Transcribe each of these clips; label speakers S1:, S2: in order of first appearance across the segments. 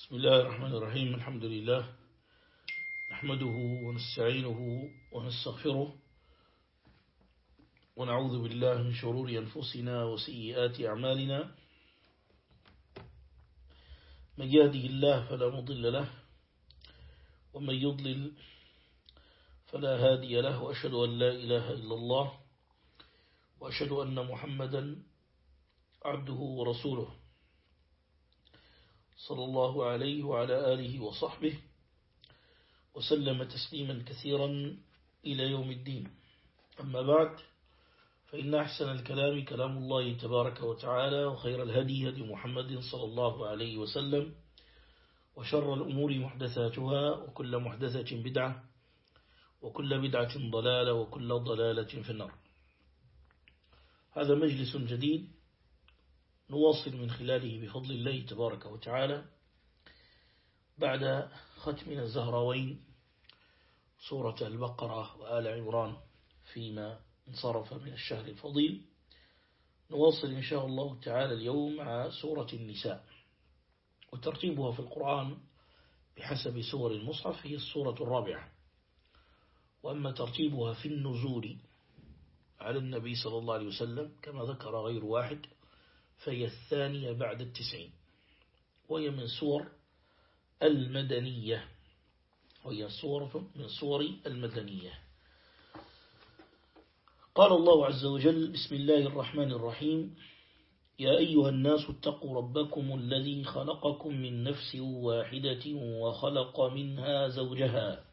S1: بسم الله الرحمن الرحيم الحمد لله نحمده ونستعينه ونستغفره ونعوذ بالله من شرور أنفسنا وسيئات أعمالنا. من يهده الله فلا مضل له ومن يضلل فلا هادي له وأشهد أن لا إله إلا الله وأشهد أن محمدا عبده ورسوله. صلى الله عليه وعلى آله وصحبه وسلم تسليما كثيرا إلى يوم الدين. أما بعد فإن أحسن الكلام كلام الله تبارك وتعالى وخير الهدي هدي محمد صلى الله عليه وسلم وشر الأمور محدثاتها وكل محدثة بدعة وكل بدعة ضلالة وكل ضلالة في النار. هذا مجلس جديد نواصل من خلاله بفضل الله تبارك وتعالى بعد ختمنا الزهراوين سورة البقرة وآل عمران فيما انصرف من الشهر الفضيل. نواصل إن شاء الله تعالى اليوم مع سورة النساء وترتيبها في القرآن بحسب سور المصحف هي السورة الرابعة. وأما ترتيبها في النزول على النبي صلى الله عليه وسلم كما ذكر غير واحد فهي الثانية بعد التسعين. وهي من سور المدنية. وهي صورة من صور المدنية. قال الله عز وجل بسم الله الرحمن الرحيم. يا أيها الناس اتقوا ربكم الذي خلقكم من نفس واحدة وخلق منها زوجها.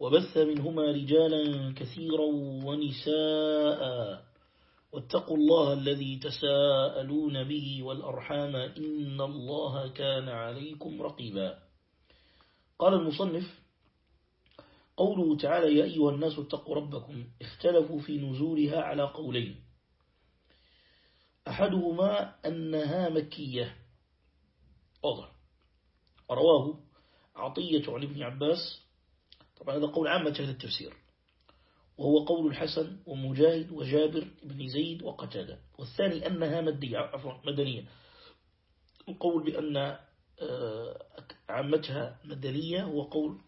S1: وبث منهما رجالا كثيرا ونساء. واتقوا الله الذي تساءلون به والأرحام إن الله كان عليكم رقيبا. قال المصنف قوله تعالى يا أيها الناس اتقوا ربكم اختلفوا في نزولها على قولين. أحدهما أنها مكية. واضح. رواه عطية عن ابن عباس. طبعا هذا قول عامة أهل التفسير. وهو قول الحسن ومجاهد وجابر بن زيد وقتادة. والثاني أنها مدية عفوا مدنية. القول بأن عامتها مدنية هو قول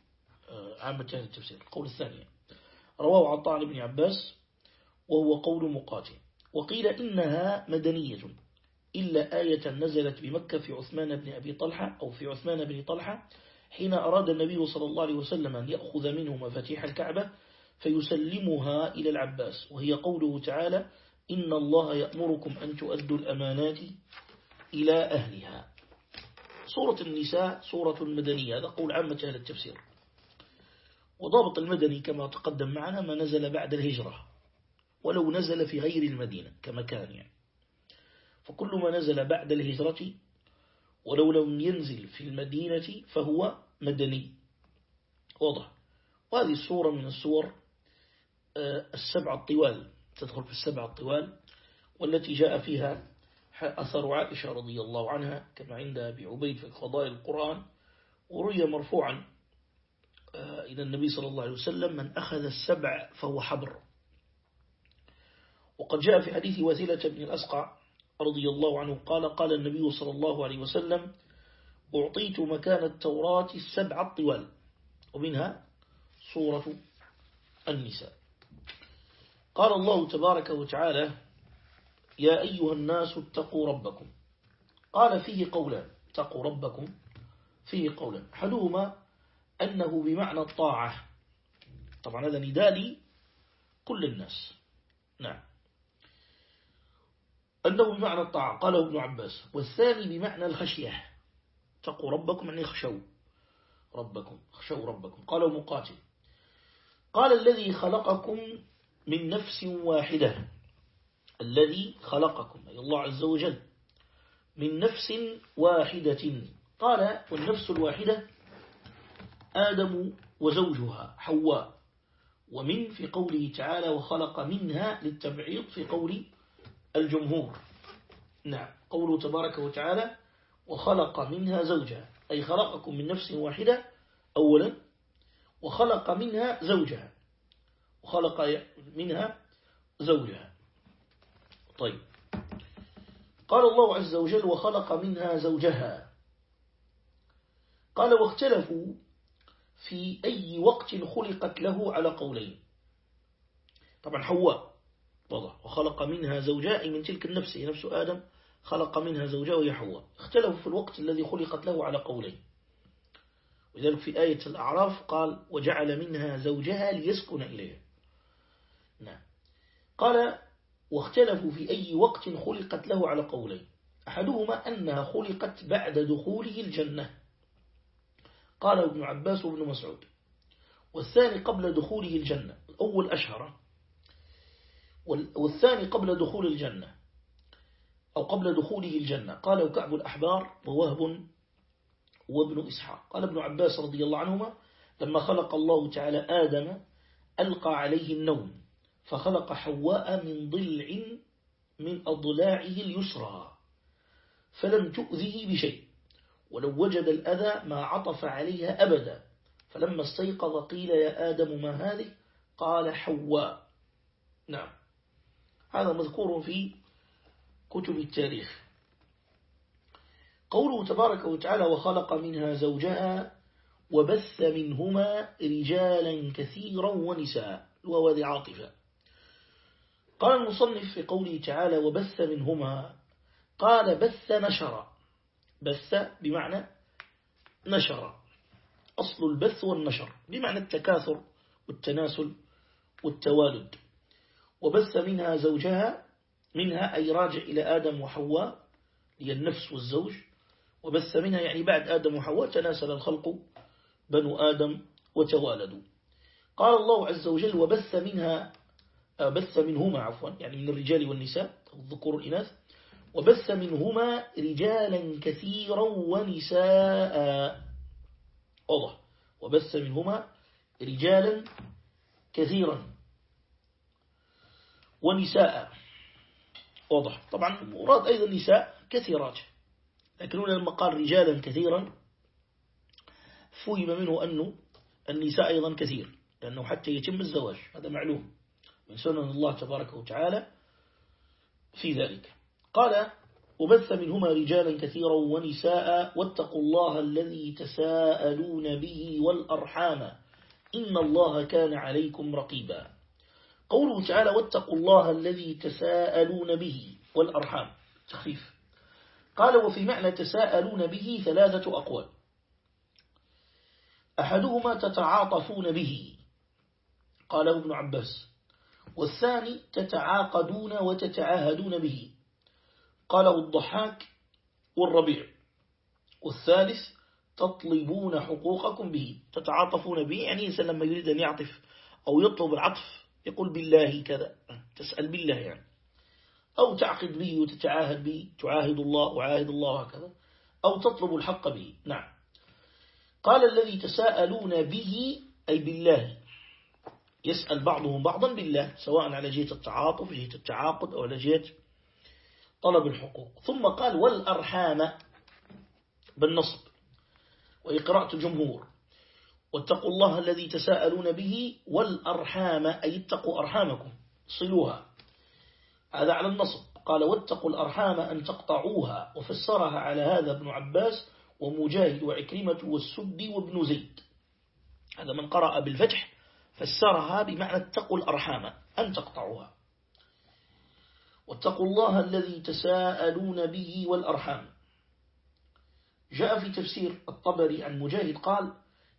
S1: عامة أهل التفسير. القول الثاني رواه عطاء بن عباس وهو قول مقاتل. وقيل إنها مدنية إلا آية نزلت بمكة في عثمان بن أبي طلحة أو في عثمان بن طلحة حين أراد النبي صلى الله عليه وسلم أن يأخذ منه مفاتيح الكعبة فيسلمها إلى العباس وهي قوله تعالى إن الله يأمركم أن تؤدوا الأمانات إلى أهلها. سورة النساء سورة مدنية هذا قول عامة أهل التفسير. وضابط المدني كما تقدم معنا ما نزل بعد الهجرة ولو نزل في غير المدينة كمكان يعني. فكل ما نزل بعد الهجرة ولو لم ينزل في المدينة فهو مدني. واضح. وهذه الصورة من الصور السبع الطوال تدخل في السبع الطوال والتي جاء فيها أثر عائشة رضي الله عنها كما عند أبي عبيد في قضاء القرآن وروي مرفوعا إلى النبي صلى الله عليه وسلم من أخذ السبع فهو حبر. وقد جاء في حديث وزيلة بن الأسقع رضي الله عنه قال قال النبي صلى الله عليه وسلم أعطيت مكان التوراة السبع الطوال. ومنها صورة النساء. قال الله تبارك وتعالى يا أيها الناس اتقوا ربكم. قال فيه قولا اتقوا ربكم فيه قولا. أحدهما أنه بمعنى الطاعة. طبعا هذا نداء كل الناس. نعم. أنه بمعنى الطاعة قاله ابن عباس. والثاني بمعنى الخشية. اتقوا ربكم يعني خشوا ربكم خشوا ربكم. قالوا مقاتل. قال الذي خلقكم من نفس واحدة الذي خلقكم أي الله عز وجل من نفس واحدة. قال والنفس الواحدة آدم وزوجها حواء. ومن في قوله تعالى وخلق منها للتبعيض في قول الجمهور. نعم قوله تبارك وتعالى وخلق منها زوجها. أي خلقكم من نفس واحدة أولا وخلق منها زوجها. وخلق منها زوجها. طيب. قال الله عز وجل وخلق منها زوجها. قال واختلفوا في أي وقت خلقت له على قولين. طبعا حواء. وخلق منها زوجاء من تلك النفس. هي نفس آدم. خلق منها زوجاء وهي حواء. اختلفوا في الوقت الذي خلقت له على قولين. ولذلك في آية الأعراف قال وجعل منها زوجها ليسكن إليها. نعم. قال واختلفوا في أي وقت خلقت له على قولين. أحدهما أنها خلقت بعد دخوله الجنة. قال ابن عباس وابن مسعود. والثاني قبل دخوله الجنة. الأول أشهر. والثاني قبل دخول الجنة. أو قبل دخوله الجنة. قال كعب الأحبار ووهب وابن إسحاق. قال ابن عباس رضي الله عنهما لما خلق الله تعالى آدم ألقى عليه النوم. فخلق حواء من ضلع من أضلاعه اليسرى فلم تؤذه بشيء ولو وجد الأذى ما عطف عليها أبدا فلما استيقظ قيل يا آدم ما هذه؟ قال حواء. نعم. هذا مذكور في كتب التاريخ. قوله تبارك وتعالى وخلق منها زوجها وبث منهما رجالا كثيرا ونساء ووذي عاطفة. قال المصنف في قوله تعالى وبث منهما. قال بث نشر بث بمعنى نشر. أصل البث والنشر. بمعنى التكاثر والتناسل والتوالد. وبث منها زوجها منها أي راجع إلى آدم وحواء هي النفس والزوج. وبث منها يعني بعد آدم وحواء تناسل الخلق بنو آدم وتوالدوا. قال الله عز وجل وبث منها بث منهما عفوا يعني من الرجال والنساء الذكور والإناث وبث منهما رجالا كثيرا ونساء. واضح. وبث منهما رجالا كثيرا ونساء. واضح. طبعا مراد أيضا نساء كثيرات. لكن هنا لما قال رجالا كثيرا فهم منه أنه النساء أيضا كثير لأنه حتى يتم الزواج هذا معلوم. من سنن الله تبارك وتعالى في ذلك. قال وبث منهما رجالا كثيرا ونساء واتقوا الله الذي تساءلون به والأرحام إن الله كان عليكم رقيبا. قوله تعالى واتقوا الله الذي تساءلون به والأرحام. تخفيف. قال وفي معنى تساءلون به ثلاثة أقوال. أحدهما تتعاطفون به. قاله ابن عباس. والثاني تتعاقدون وتتعاهدون به. قاله الضحاك والربيع. والثالث تطلبون حقوقكم به. تتعاطفون به يعني إنسان لما يريد أن يعطف أو يطلب العطف يقول بالله كذا. تسأل بالله يعني. أو تعقد به وتتعاهد به تعاهد الله وعاهد الله هكذا. أو تطلب الحق به. نعم. قال الذي تساءلون به أي بالله يسأل بعضهم بعضا بالله سواء على جهة التعاطف جهة التعاقد أو على جهة طلب الحقوق. ثم قال والأرحام بالنصب وإقراءة الجمهور واتقوا الله الذي تساءلون به والأرحام أي اتقوا أرحامكم صلوها. هذا على النصب. قال واتقوا الأرحام أن تقطعوها وفسرها على هذا ابن عباس ومجاهد وعكرمة والسد وابن زيد. هذا من قرأ بالفتح فسرها بمعنى اتقوا الأرحام أن تقطعوها. واتقوا الله الذي تساءلون به والأرحام. جاء في تفسير الطبري عن مجاهد قال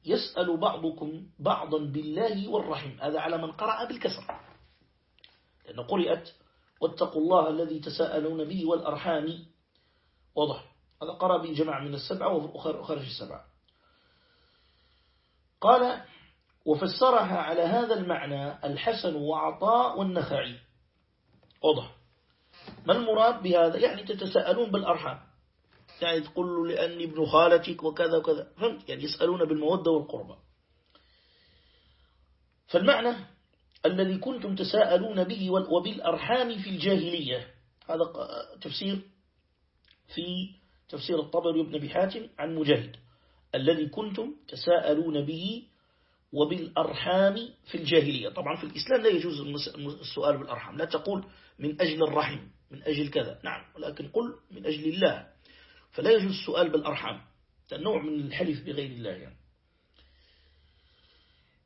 S1: يسأل بعضكم بعضا بالله والرحم. هذا على من قرأ بالكسر. لأن قرأت واتقوا الله الذي تساءلون به والأرحام. واضح. هذا قرأ به جماعة من السبعة وخرج السبعة. قال وفسرها على هذا المعنى الحسن وعطاء والنخعي. واضح؟ ما المراد بهذا؟ يعني تتساءلون بالأرحام. يعني تقول له لأني ابن خالتك وكذا وكذا. فهمت؟ يعني يسألون بالمودة والقربة فالمعنى الذي كنتم تساءلون به وبالأرحام في الجاهلية. هذا تفسير في تفسير الطبري بن بحاتم عن مجاهد. الذي كنتم تساءلون به وبالأرحام في الجاهلية. طبعا في الإسلام لا يجوز السؤال بالأرحام. لا تقول من أجل الرحم من أجل كذا. نعم ولكن قل من أجل الله. فلا يجوز السؤال بالأرحام. النوع من الحلف بغير الله يعني.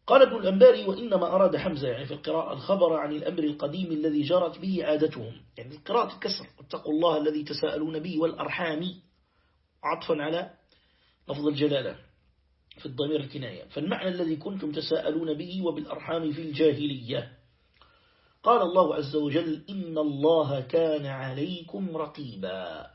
S1: قال ابن الأنباري وإنما أراد حمزة يعني في القراءة الخبر عن الأمر القديم الذي جرت به عادتهم. يعني القراءة الكسر اتقوا الله الذي تساءلون به والأرحام. عطفا على لفظ الجلالة. في الضمير الكناية. فالمعنى الذي كنتم تساءلون به وبالأرحام في الجاهلية. قال الله عز وجل إن الله كان عليكم رقيبا.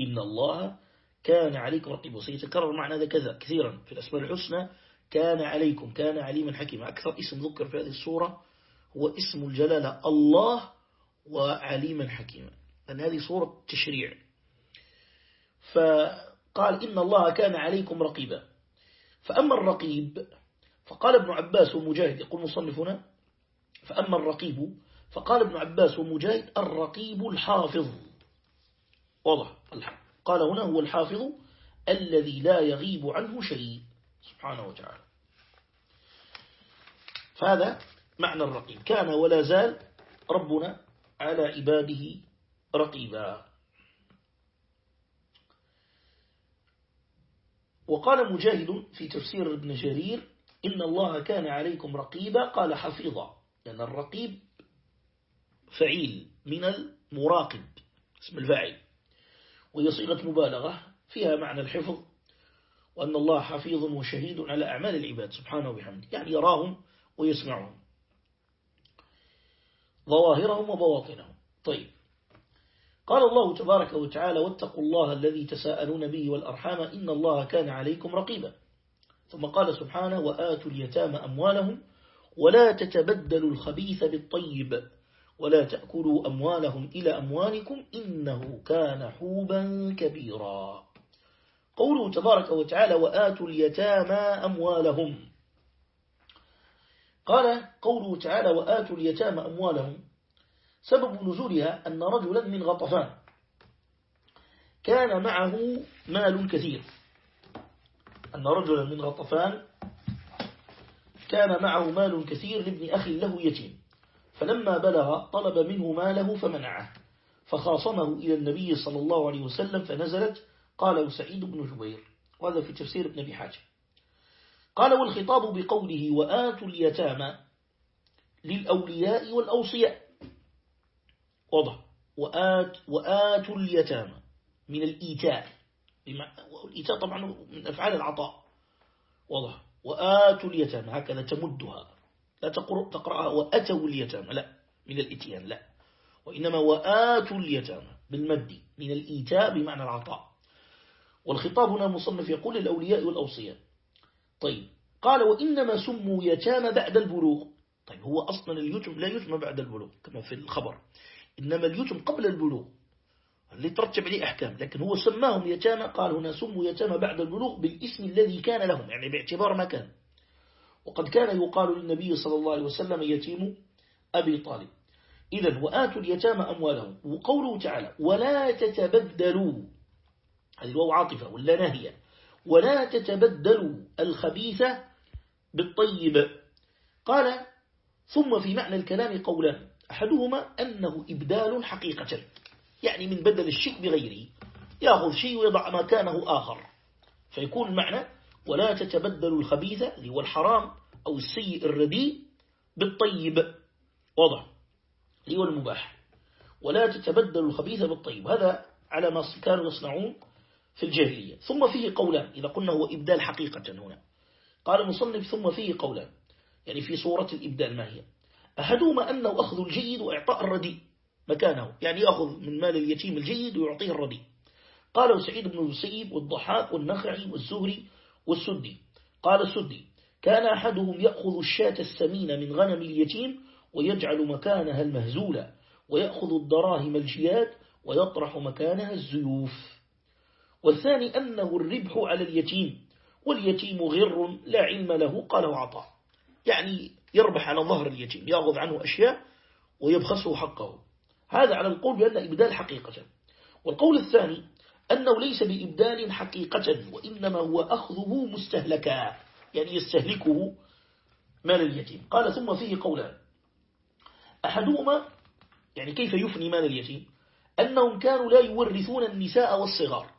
S1: إن الله كان عليكم رقيبا. وسيتكرر معنى هذا كذا كثيرا في الأسماء الحسنى كان عليكم كان عليما حكيما. أكثر اسم ذكر في هذه السورة هو اسم الجلالة الله وعليما حكيما. لأن هذه صورة تشريع. فقال إن الله كان عليكم رقيبا. فأما الرقيب فقال ابن عباس ومجاهد يقول مصنفنا فأما الرقيب فقال ابن عباس ومجاهد الرقيب الحافظ. واضح؟ قال هنا هو الحافظ الذي لا يغيب عنه شيء. سبحانه وتعالى. فهذا معنى الرقيب. كان ولا زال ربنا على عباده رقيبا. وقال مجاهد في تفسير ابن جرير إن الله كان عليكم رقيبا قال حفيظا. لأن الرقيب فعيل من المراقب اسم الفاعل. وهي صيغة مبالغة فيها معنى الحفظ وأن الله حفيظ وشهيد على أعمال العباد سبحانه وبحمده. يعني يراهم ويسمعهم. ظواهرهم وبواطنهم. طيب. قال الله تبارك وتعالى واتقوا الله الذي تساءلون به والأرحام إن الله كان عليكم رقيبا. ثم قال سبحانه وآتوا اليتام أموالهم ولا تتبدلوا الخبيث بالطيب ولا تأكلوا أموالهم إلى أموالكم إنه كان حوبا كبيرا. قوله تبارك وتعالى وآتوا اليتامى أموالهم. قال قوله تعالى وآتوا اليتامى أموالهم سبب نزولها أن رجلا من غطفان. كان معه مال كثير. أن رجلا من غطفان كان معه مال كثير لابن أخي له يتيم. فلما بلغ طلب منه ماله فمنعه. فخاصمه إلى النبي صلى الله عليه وسلم فنزلت قال سعيد بن جبير. وهذا في تفسير ابن أبي حاجة قال والخطاب بقوله وآتوا اليتامى للأولياء والأوصياء. واضح. وآت وآتوا اليتامى من الإيتاء. والإيتاء طبعا من أفعال العطاء. واضح. وآتوا اليتامى هكذا تمدها. لا تقرأها وأتوا اليتامى. لا من الإتيان لا. وإنما وآتوا اليتامى بالمد من الإيتاء بمعنى العطاء. والخطاب هنا مصنف يقول للأولياء والأوصياء. طيب. قال وإنما سموا يتامى بعد البلوغ. طيب هو أصلا اليتم لا يتم بعد البلوغ كما في الخبر. إنما اليتم قبل البلوغ اللي ترتب عليه أحكام لكن هو سماهم يتامى قال هنا سموا يتامى بعد البلوغ بالاسم الذي كان لهم يعني باعتبار ما كان. وقد كان يقال للنبي صلى الله عليه وسلم يتيم أبي طالب. إذا وآتوا اليتامى أموالهم. وقوله تعالى ولا تتبدلوا هذه الواو عاطفة ولا ناهية ولا تتبدلوا الخبيث بالطيب قال ثم في معنى الكلام قولان أحدهما أنه إبدال حقيقة. يعني من بدل الشيء بغيره يأخذ شيء ويضع مكانه آخر. فيكون المعنى ولا تتبدل الخبيث اللي هو الحرام أو السيء الرديء بالطيب. واضح؟ اللي هو المباح. ولا تتبدل الخبيث بالطيب. هذا على ما كانوا يصنعون في الجاهلية. ثم فيه قولان. إذا قلنا هو إبدال حقيقة هنا. قال المصنف ثم فيه قولان. يعني في صورة الإبدال ما هي؟ أحدهما أنه أخذ الجيد وإعطاء الرديء مكانه يعني يأخذ من مال اليتيم الجيد ويعطيه الرديء قال سعيد بن المسيب والضحاك والنخعي والزهري والسدي. قال السدي كان أحدهم يأخذ الشاة السمين من غنم اليتيم ويجعل مكانها المهزولة ويأخذ الدراهم الجياد ويطرح مكانها الزيوف. والثاني أنه الربح على اليتيم واليتيم غر لا علم له قاله عطاء يعني يربح على ظهر اليتيم يأخذ عنه أشياء ويبخسه حقه. هذا على القول بأن إبدال حقيقة. والقول الثاني أنه ليس بإبدال حقيقة وإنما هو أخذه مستهلكا يعني يستهلكه مال اليتيم. قال ثم فيه قولان. أحدهما يعني كيف يفني مال اليتيم؟ أنهم كانوا لا يورثون النساء والصغار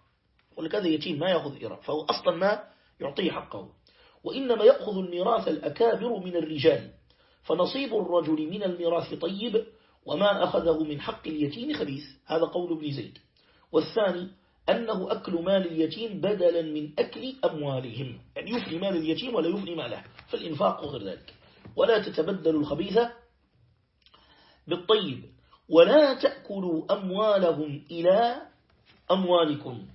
S1: ولكذا يتيم ما يأخذ إيراد فهو أصلا ما يعطيه حقه. وإنما يأخذ الميراث الأكابر من الرجال فنصيب الرجل من الميراث طيب وما أخذه من حق اليتيم خبيث. هذا قول ابن زيد. والثاني أنه أكل مال اليتيم بدلا من أكل أموالهم. يعني يفني مال اليتيم ولا يفني ماله فالإنفاق وغير ذلك. ولا تتبدل الخبيثة بالطيب ولا تأكلوا أموالهم إلى أموالكم.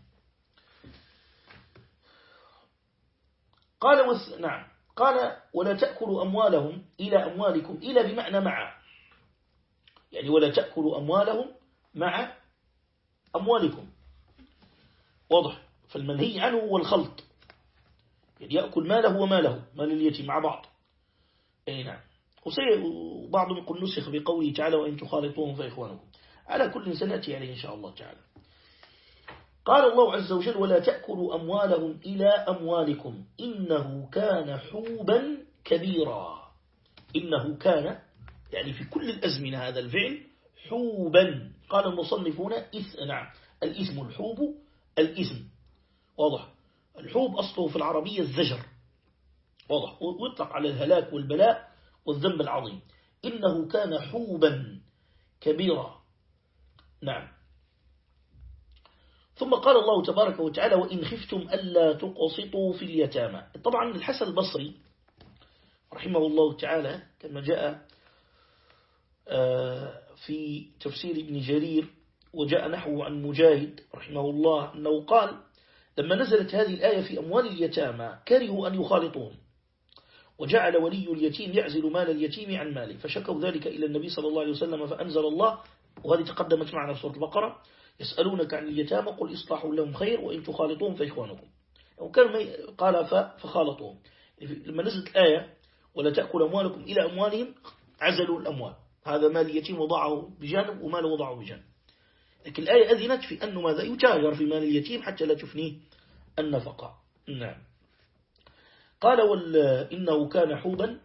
S1: قال وث... نعم. قال ولا تأكلوا أموالهم إلى أموالكم إلى بمعنى مع. يعني ولا تأكلوا أموالهم مع أموالكم. واضح. فالمنهي عنه هو الخلط. يعني يأكل ماله وماله مال اليتيم مع بعض. أي نعم. وبعضهم يقول نسخ بقوله تعالى وإن تخالطوهم فإخوانكم. على كل سنأتي عليه إن شاء الله تعالى. قال الله عز وجل ولا تأكلوا أموالهم إلى أموالكم إنه كان حوبا كبيرا. إنه كان يعني في كل الأزمنة هذا الفعل حوبا. قال المصنفون إث نعم الإثم الحوب الإثم. واضح. الحوب أصله في العربية الزجر. واضح. ويطلق على الهلاك والبلاء والذنب العظيم. إنه كان حوبا كبيرا. نعم. ثم قال الله تبارك وتعالى وإن خفتم ألا تقسطوا في اليتامى. طبعا الحسن البصري رحمه الله تعالى كما جاء آه، في تفسير ابن جرير وجاء نحو عن مجاهد رحمه الله أنه قال لما نزلت هذه الآية في أموال اليتامى كرهوا أن يخالطوهم وجعل ولي اليتيم يعزل مال اليتيم عن ماله فشكوا ذلك إلى النبي صلى الله عليه وسلم فأنزل الله. وهذه تقدمت معنا في سورة البقرة. يسألونك عن اليتامى قل إصلاح لهم خير وإن تخالطوهم فإخوانكم. وكان قال فخالطوهم. لما نزلت الآية ولا تأكل أموالكم إلى أموالهم عزلوا الأموال. هذا مال اليتيم وضعه بجانب ومال وضعه بجانب. لكن الآية أذنت في أنه ماذا يتاجر في مال اليتيم حتى لا تفنيه النفقة. نعم. قال وال إنه كان حوبا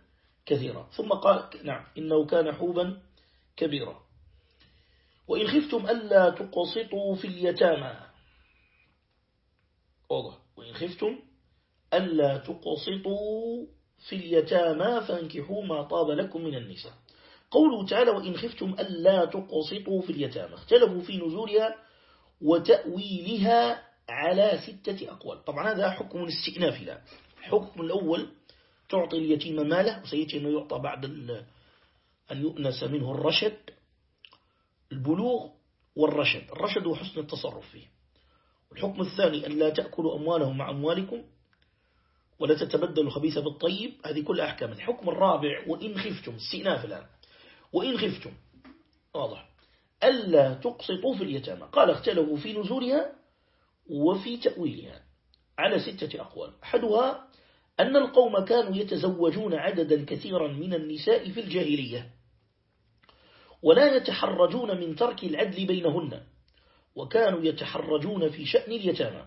S1: كثيرا. ثم قال نعم. إنه كان حوبا كبيرا. وإن خفتم ألا تقسطوا في اليتامى. واضح. وإن خفتم ألا تقسطوا في اليتامى فانكحوا ما طاب لكم من النساء. قوله تعالى وإن خفتم ألا تقسطوا في اليتامى. اختلفوا في نزولها وتأويلها على ستة أقوال. طبعا هذا حكم الاستئناف لا. الحكم الأول تعطي اليتيم ماله وسيأتي أنه يعطى بعد أن يؤنس منه الرشد. البلوغ والرشد. الرشد هو حسن التصرف فيه. الحكم الثاني أن لا تأكلوا أموالهم مع أموالكم ولا تتبدلوا الخبيث بالطيب هذه كل أحكام. الحكم الرابع وإن خفتم استئناف الآن. وإن خفتم واضح. ألا تقسطوا في اليتامى. قال اختلفوا في نزولها وفي تأويلها. على ستة أقوال. أحدها أن القوم كانوا يتزوجون عددا كثيرا من النساء في الجاهلية. ولا يتحرجون من ترك العدل بينهن وكانوا يتحرجون في شأن اليتامى.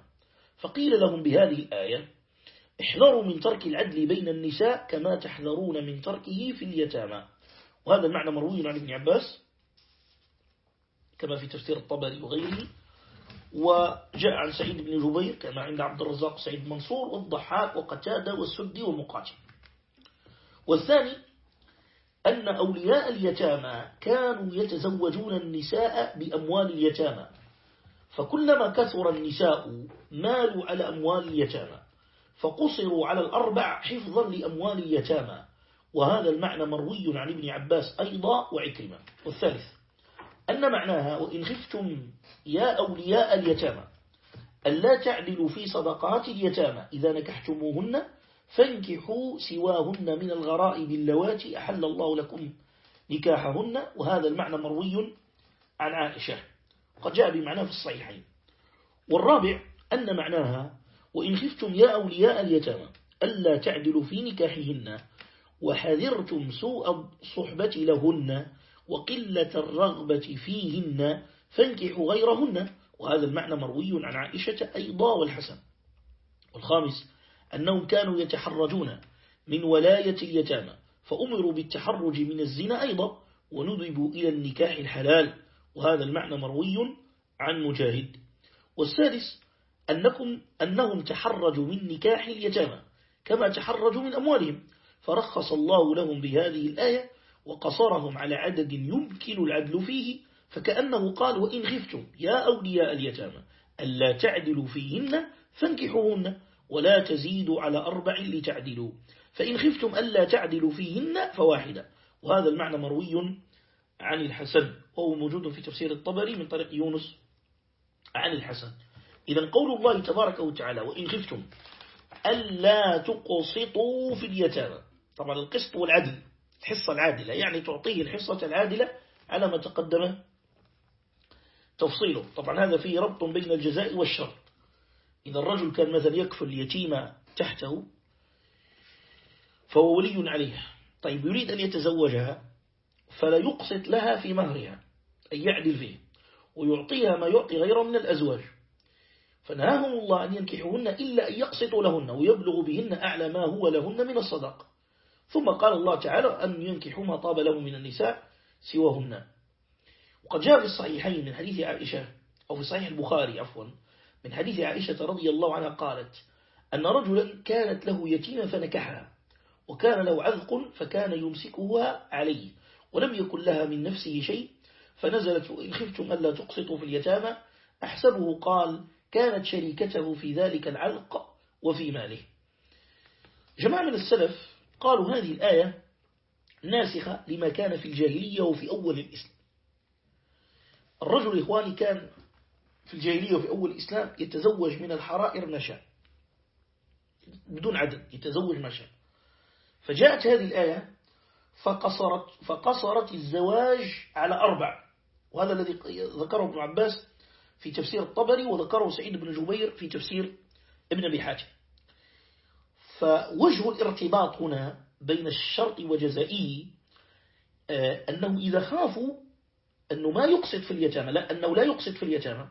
S1: فقيل لهم بهذه الآية احذروا من ترك العدل بين النساء كما تحذرون من تركه في اليتامى. وهذا المعنى مروي عن ابن عباس كما في تفسير الطبري وغيره. وجاء عن سعيد بن جبير كما عند عبد الرزاق سعيد منصور والضحاك وقتادة والسدي والمقاتل والثاني أن أولياء اليتامى كانوا يتزوجون النساء بأموال اليتامى. فكلما كثر النساء مالوا على أموال اليتامى. فقصروا على الأربع حفظا لأموال اليتامى. وهذا المعنى مروي عن ابن عباس أيضا وعكرمة. والثالث أن معناها وإن خفتم يا أولياء اليتامى ألا تعدلوا في صدقات اليتامى إذا نكحتموهن فانكحوا سواهن من الغرائب اللواتي أحل الله لكم نكاحهن. وهذا المعنى مروي عن عائشة. قد جاء بمعناه في الصحيحين. والرابع أن معناها وإن خفتم يا أولياء اليتامى ألا تعدلوا في نكاحهن وحذرتم سوء الصحبة لهن وقلة الرغبة فيهن فانكحوا غيرهن. وهذا المعنى مروي عن عائشة أيضا والحسن. والخامس أنهم كانوا يتحرجون من ولاية اليتامى فأمروا بالتحرج من الزنا أيضا وندبوا إلى النكاح الحلال وهذا المعنى مروي عن مجاهد. والسادس أنكم أنهم تحرجوا من نكاح اليتامى كما تحرجوا من أموالهم فرخص الله لهم بهذه الآية وقصرهم على عدد يمكن العدل فيه فكأنه قال وإن خفتم يا أولياء اليتامى ألا تعدلوا فيهن فانكحوهن ولا تزيدوا على أربع لتعدلوا. فإن خفتم ألا تعدلوا فيهن فواحدة. وهذا المعنى مروي عن الحسن. وهو موجود في تفسير الطبري من طريق يونس عن الحسن. إذا قول الله تبارك وتعالى وإن خفتم ألا تقسطوا في اليتامى. طبعا القسط والعدل الحصة العادلة يعني تعطيه الحصة العادلة على ما تقدم تفصيله. طبعا هذا فيه ربط بين الجزاء والشرط إذا الرجل كان مثلا يكفل يتيمة تحته فهو ولي عليها. طيب يريد أن يتزوجها فلا يقسط لها في مهرها أي يعدل فيه ويعطيها ما يعطي غيره من الأزواج. فنهاهم الله أن ينكحوهن إلا أن يقسطوا لهن ويبلغ بهن أعلى ما هو لهن من الصدق. ثم قال الله تعالى أن ينكحوا ما طاب لهم من النساء سواهن. وقد جاء في الصحيحين من حديث عائشة أو في صحيح البخاري عفوا من حديث عائشة رضي الله عنها قالت أن رجلا كانت له يتيمة فنكحها وكان له عذق فكان يمسكها عليه ولم يكن لها من نفسه شيء فنزلت إن خفتم ألا تقسطوا في اليتامى أحسبه قال كانت شريكته في ذلك العلق وفي ماله. جماعة من السلف قالوا هذه الآية ناسخة لما كان في الجاهلية وفي أول الإسلام. الرجل إخواني كان في الجاهلية وفي أول الإسلام يتزوج من الحرائر ما شاء. بدون عدد يتزوج ما شاء. فجاءت هذه الآية فقصرت, فقصرت الزواج على أربع. وهذا الذي ذكره ابن عباس في تفسير الطبري وذكره سعيد بن جبير في تفسير ابن أبي حاتم. فوجه الارتباط هنا بين الشرط وجزائه آه، أنه إذا خافوا أنه ما يقصد في اليتامى لا أنه لا يقصد في اليتامى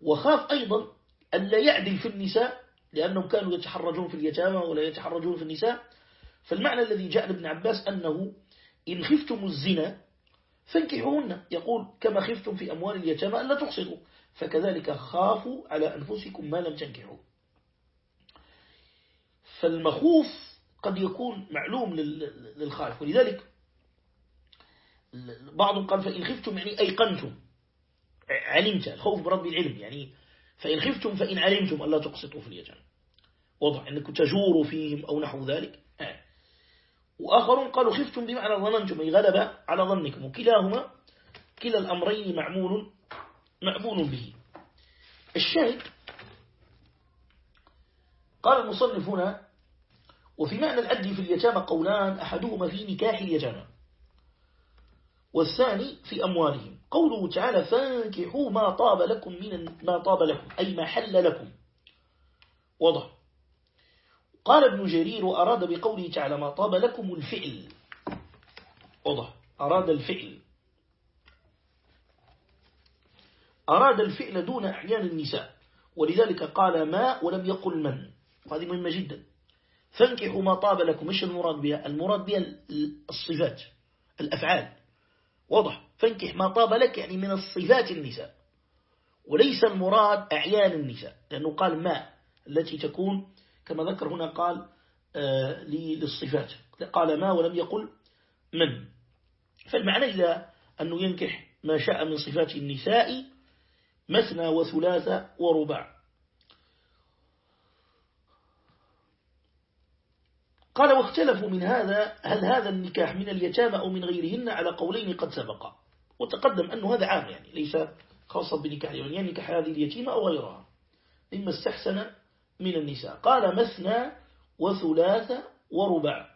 S1: وخاف أيضا أن لا يعدل في النساء لأنهم كانوا يتحرجون في اليتامى ولا يتحرجون في النساء. فالمعنى الذي جاء لابن عباس أنه إن خفتم الزنا فانكحوهن. يقول كما خفتم في أموال اليتامى ألا تقصدوا فكذلك خافوا على أنفسكم ما لم تنكحوا. فالمخوف قد يكون معلوم للخائف. ولذلك بعضهم قال فإن خفتم يعني أيقنتم. علمت الخوف برب العلم يعني فإن خفتم فإن علمتم ألا تقسطوا في اليتامى. وضع أنكم تجوروا فيهم أو نحو ذلك؟ آه. وآخرون قالوا خفتم بمعنى ظننتم أي غلب على ظنكم. وكلاهما كلا الأمرين معمول معمول به. الشاهد قال المصنف هنا وفي معنى العدل في اليتامى قولان أحدهما في نكاح اليتامى. والثاني في أموالهم. قوله تعالى فانكحوا ما طاب لكم من ما طاب لكم أي ما حل لكم. وضح قال ابن جرير وأراد بقوله تعالى ما طاب لكم الفعل. وضح أراد الفعل. أراد الفعل دون أحيان النساء. ولذلك قال ما ولم يقل من. هذه مهمة جدا. فانكحوا ما طاب لكم. مش المراد بها؟ المراد بها الصفات الأفعال. واضح. فانكح ما طاب لك يعني من الصفات النساء وليس المراد أعيان النساء لأنه قال ما التي تكون كما ذكر هنا قال آه للصفات. قال ما ولم يقل من. فالمعنى إذا أنه ينكح ما شاء من صفات النساء مثنى وثلاثة ورباع. قال واختلفوا من هذا هل هذا النكاح من اليتامى أو من غيرهن؟ على قولين قد سبقا وتقدم أنه هذا عام يعني ليس خاصا بنكاح يعني نكاح هذه اليتيمة أو غيرها. مما استحسن من النساء. قال مثنى وثلاثة ورباع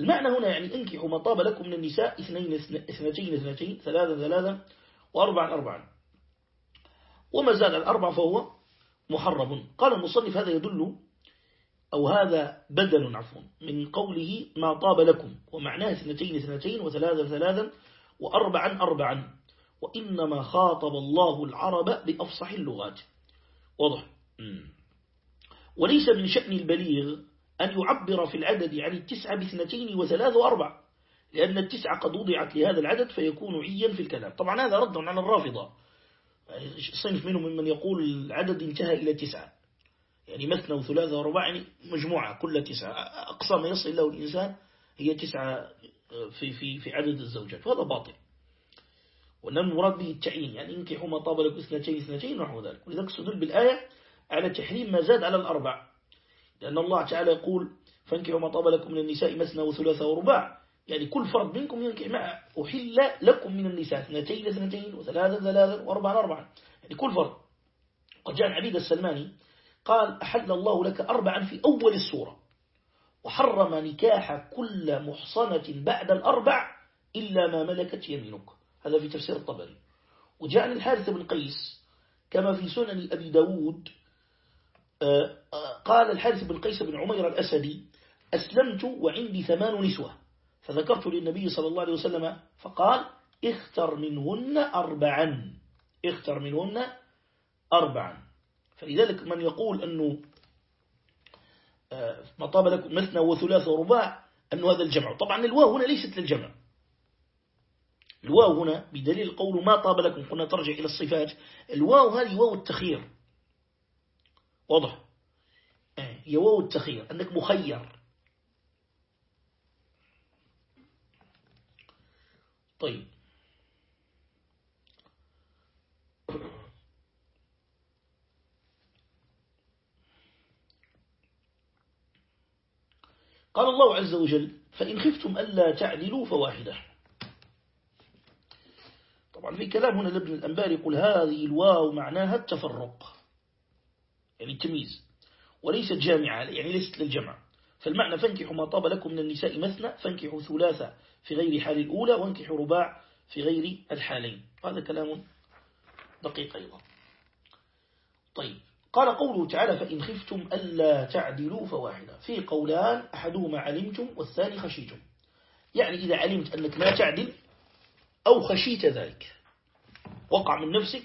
S1: المعنى هنا يعني انكحوا ما طاب لكم من النساء اثنين اثنتين اثنتين ثلاثة ثلاثة وأربعا أربعا. وما زال الأربع فهو محرم. قال المصنف هذا يدل أو هذا بدل عفوا من قوله ما طاب لكم ومعناه اثنتين اثنتين وثلاثة ثلاثا وأربعا أربعا. وإنما خاطب الله العرب بأفصح اللغات. واضح؟ وليس من شأن البليغ أن يعبر في العدد عن التسعة باثنتين وثلاث وأربع لأن التسعة قد وضعت لهذا العدد فيكون عيا في الكلام. طبعا هذا رد على الرافضة. صنف منهم ممن يقول العدد انتهى إلى تسعة. يعني مثنى وثلاثة ورباع يعني مجموعة كلها تسعة. أقصى ما يصل له الإنسان هي تسعة في, في, في عدد الزوجات وهذا باطل. وأنه المراد به التعيين يعني انكحوا ما طاب لكم اثنتين اثنتين ونحو ذلك. ولذلك استدل بالآية على تحريم ما زاد على الأربع. لأن الله تعالى يقول فانكحوا ما طاب لكم من النساء مثنى وثلاثة ورباع. يعني كل فرد منكم ينكح مع أحل لكم من النساء اثنتين اثنتين وثلاثة ثلاثة وأربعة أربعة. يعني كل فرد. قد جاء عبيد السلماني قال أحل الله لك أربعا في أول السورة. وحرم نكاح كل محصنة بعد الأربع إلا ما ملكت يمينك. هذا في تفسير الطبري. وجاء الحارث بن قيس كما في سنن أبي داود آه، آه، قال الحارث بن قيس بن عمير الأسدي أسلمت وعندي ثمان نسوة. فذكرت للنبي صلى الله عليه وسلم فقال اختر منهن أربعا. اختر منهن أربعا. فلذلك من يقول أنه آه، ما طاب لكم مثنى وثلاث ورباع أنه هذا الجمع. طبعا الواو هنا ليست للجمع. الواو هنا بدليل قول ما طاب لكم. كنا ترجع إلى الصفات. الواو هذه واو التخير. واضح؟ آه، هي واو التخير. أنك مخير. طيب. قال الله عز وجل فإن خفتم ألا تعدلوا فواحدة. طبعا في كلام هنا لابن الأنبار يقول هذه الواو معناها التفرق يعني التمييز وليست جامعة يعني ليست للجمع. فالمعنى فانكحوا ما طاب لكم من النساء مثنى فانكحوا ثلاثة في غير حال الأولى وانكحوا رباع في غير الحالين. هذا كلام دقيق أيضا. طيب قال قوله تعالى فإن خفتم ألا تعدلوا فواحدة. في قولان أحدهما علمتم والثاني خشيتم. يعني إذا علمت أنك لا تعدل أو خشيت ذلك وقع من نفسك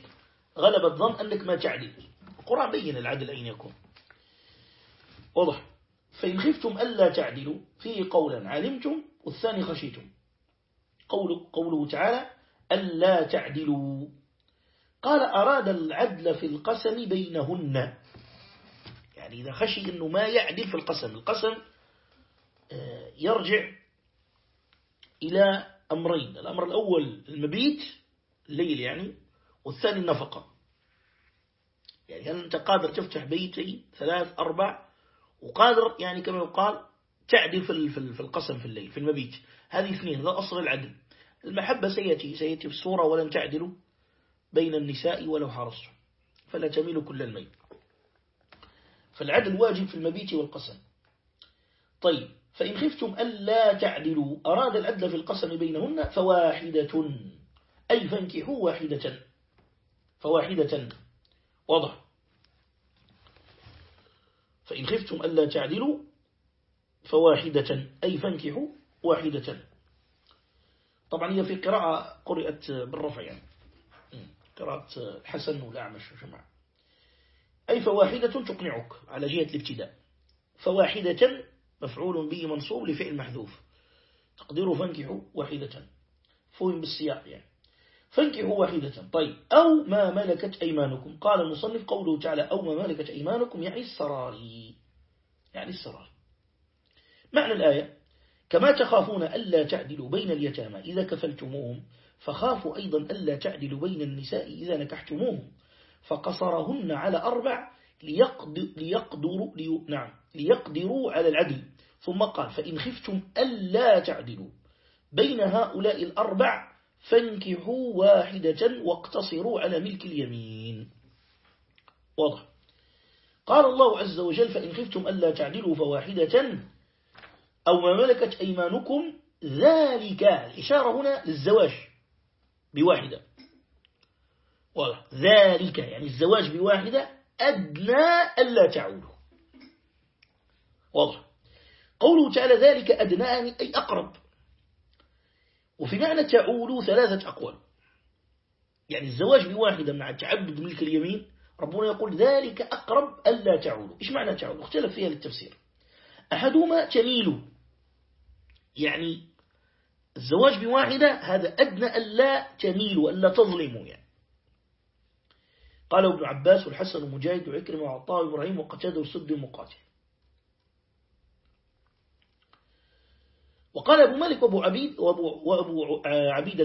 S1: غلب الظن أنك ما تعدل. القرآن بين العدل أين يكون؟ واضح. فإن خفتم ألا تعدلوا فيه قولا علمتم والثاني خشيتم. قول قوله تعالى ألا تعدلوا. قال أراد العدل في القسم بينهن. يعني إذا خشي أنه ما يعدل في القسم القسم آه، يرجع إلى أمرين. الأمر الأول المبيت الليل يعني والثاني النفقة. يعني هل أنت قادر تفتح بيتي ثلاث أربع؟ وقادر يعني كما يقال تعدل في القسم في الليل في المبيت. هذه اثنين هذا أصل العدل. المحبة سيأتي سيأتي في الصورة ولن تعدلوا. بين النساء ولو حرصتم فلا تميلوا كل الميل. فالعدل واجب في المبيت والقسم. طيب فإن خفتم ألا تعدلوا أراد العدل في القسم بينهن فواحدة. أي فانكحوا واحدة. فواحدة. واضح. فإن خفتم ألا تعدلوا فواحدة. أي فانكحوا واحدة. طبعا هي في قراءة قرأت بالرفع يعني. قراءة الحسن والأعمش جماعة أي فواحدة تقنعك على جهة الابتداء. فواحدة مفعول به منصوب لفعل محذوف. تقديره فانكحوا واحدة. فهم بالسياق يعني. فانكحوا واحدة. طيب. أو ما ملكت أيمانكم. قال المصنف قوله تعالى أو ما ملكت أيمانكم يعني السراري. يعني السراري. معنى الآية. كما تخافون ألا تعدلوا بين اليتامى. إذا كفلتموهم فخافوا أيضا ألا تعدلوا بين النساء إذا نكحتموهم فقصرهن على أربع ليقدر ليقدروا لي نعم ليقدروا على العدل. ثم قال فإن خفتم ألا تعدلوا. بين هؤلاء الأربع فانكحوا واحدة واقتصروا على ملك اليمين. واضح. قال الله عز وجل فإن خفتم ألا تعدلوا فواحدة أو ما ملكت أيمانكم ذلك الإشارة هنا للزواج. بواحدة. واضح. ذلك يعني الزواج بواحدة أدنى ألا تعودوا واضح. قوله تعالى ذلك أدنى يعني أي أقرب. وفي معنى تعولوا ثلاثة أقوال. يعني الزواج بواحدة مع تعبد ملك اليمين ربنا يقول ذلك أقرب ألا تعولوا إيش معنى تعولوا اختلف فيها للتفسير أحدهما تميلوا يعني الزواج بواحدة هذا أدنى ألا تميلوا ألا تظلموا يعني. قال ابن عباس والحسن ومجاهد وعكرمة وعطاء وإبراهيم وقتادة وسد ومقاتل. وقال أبو مالك وأبو عبيد وأبو, وأبو عبيد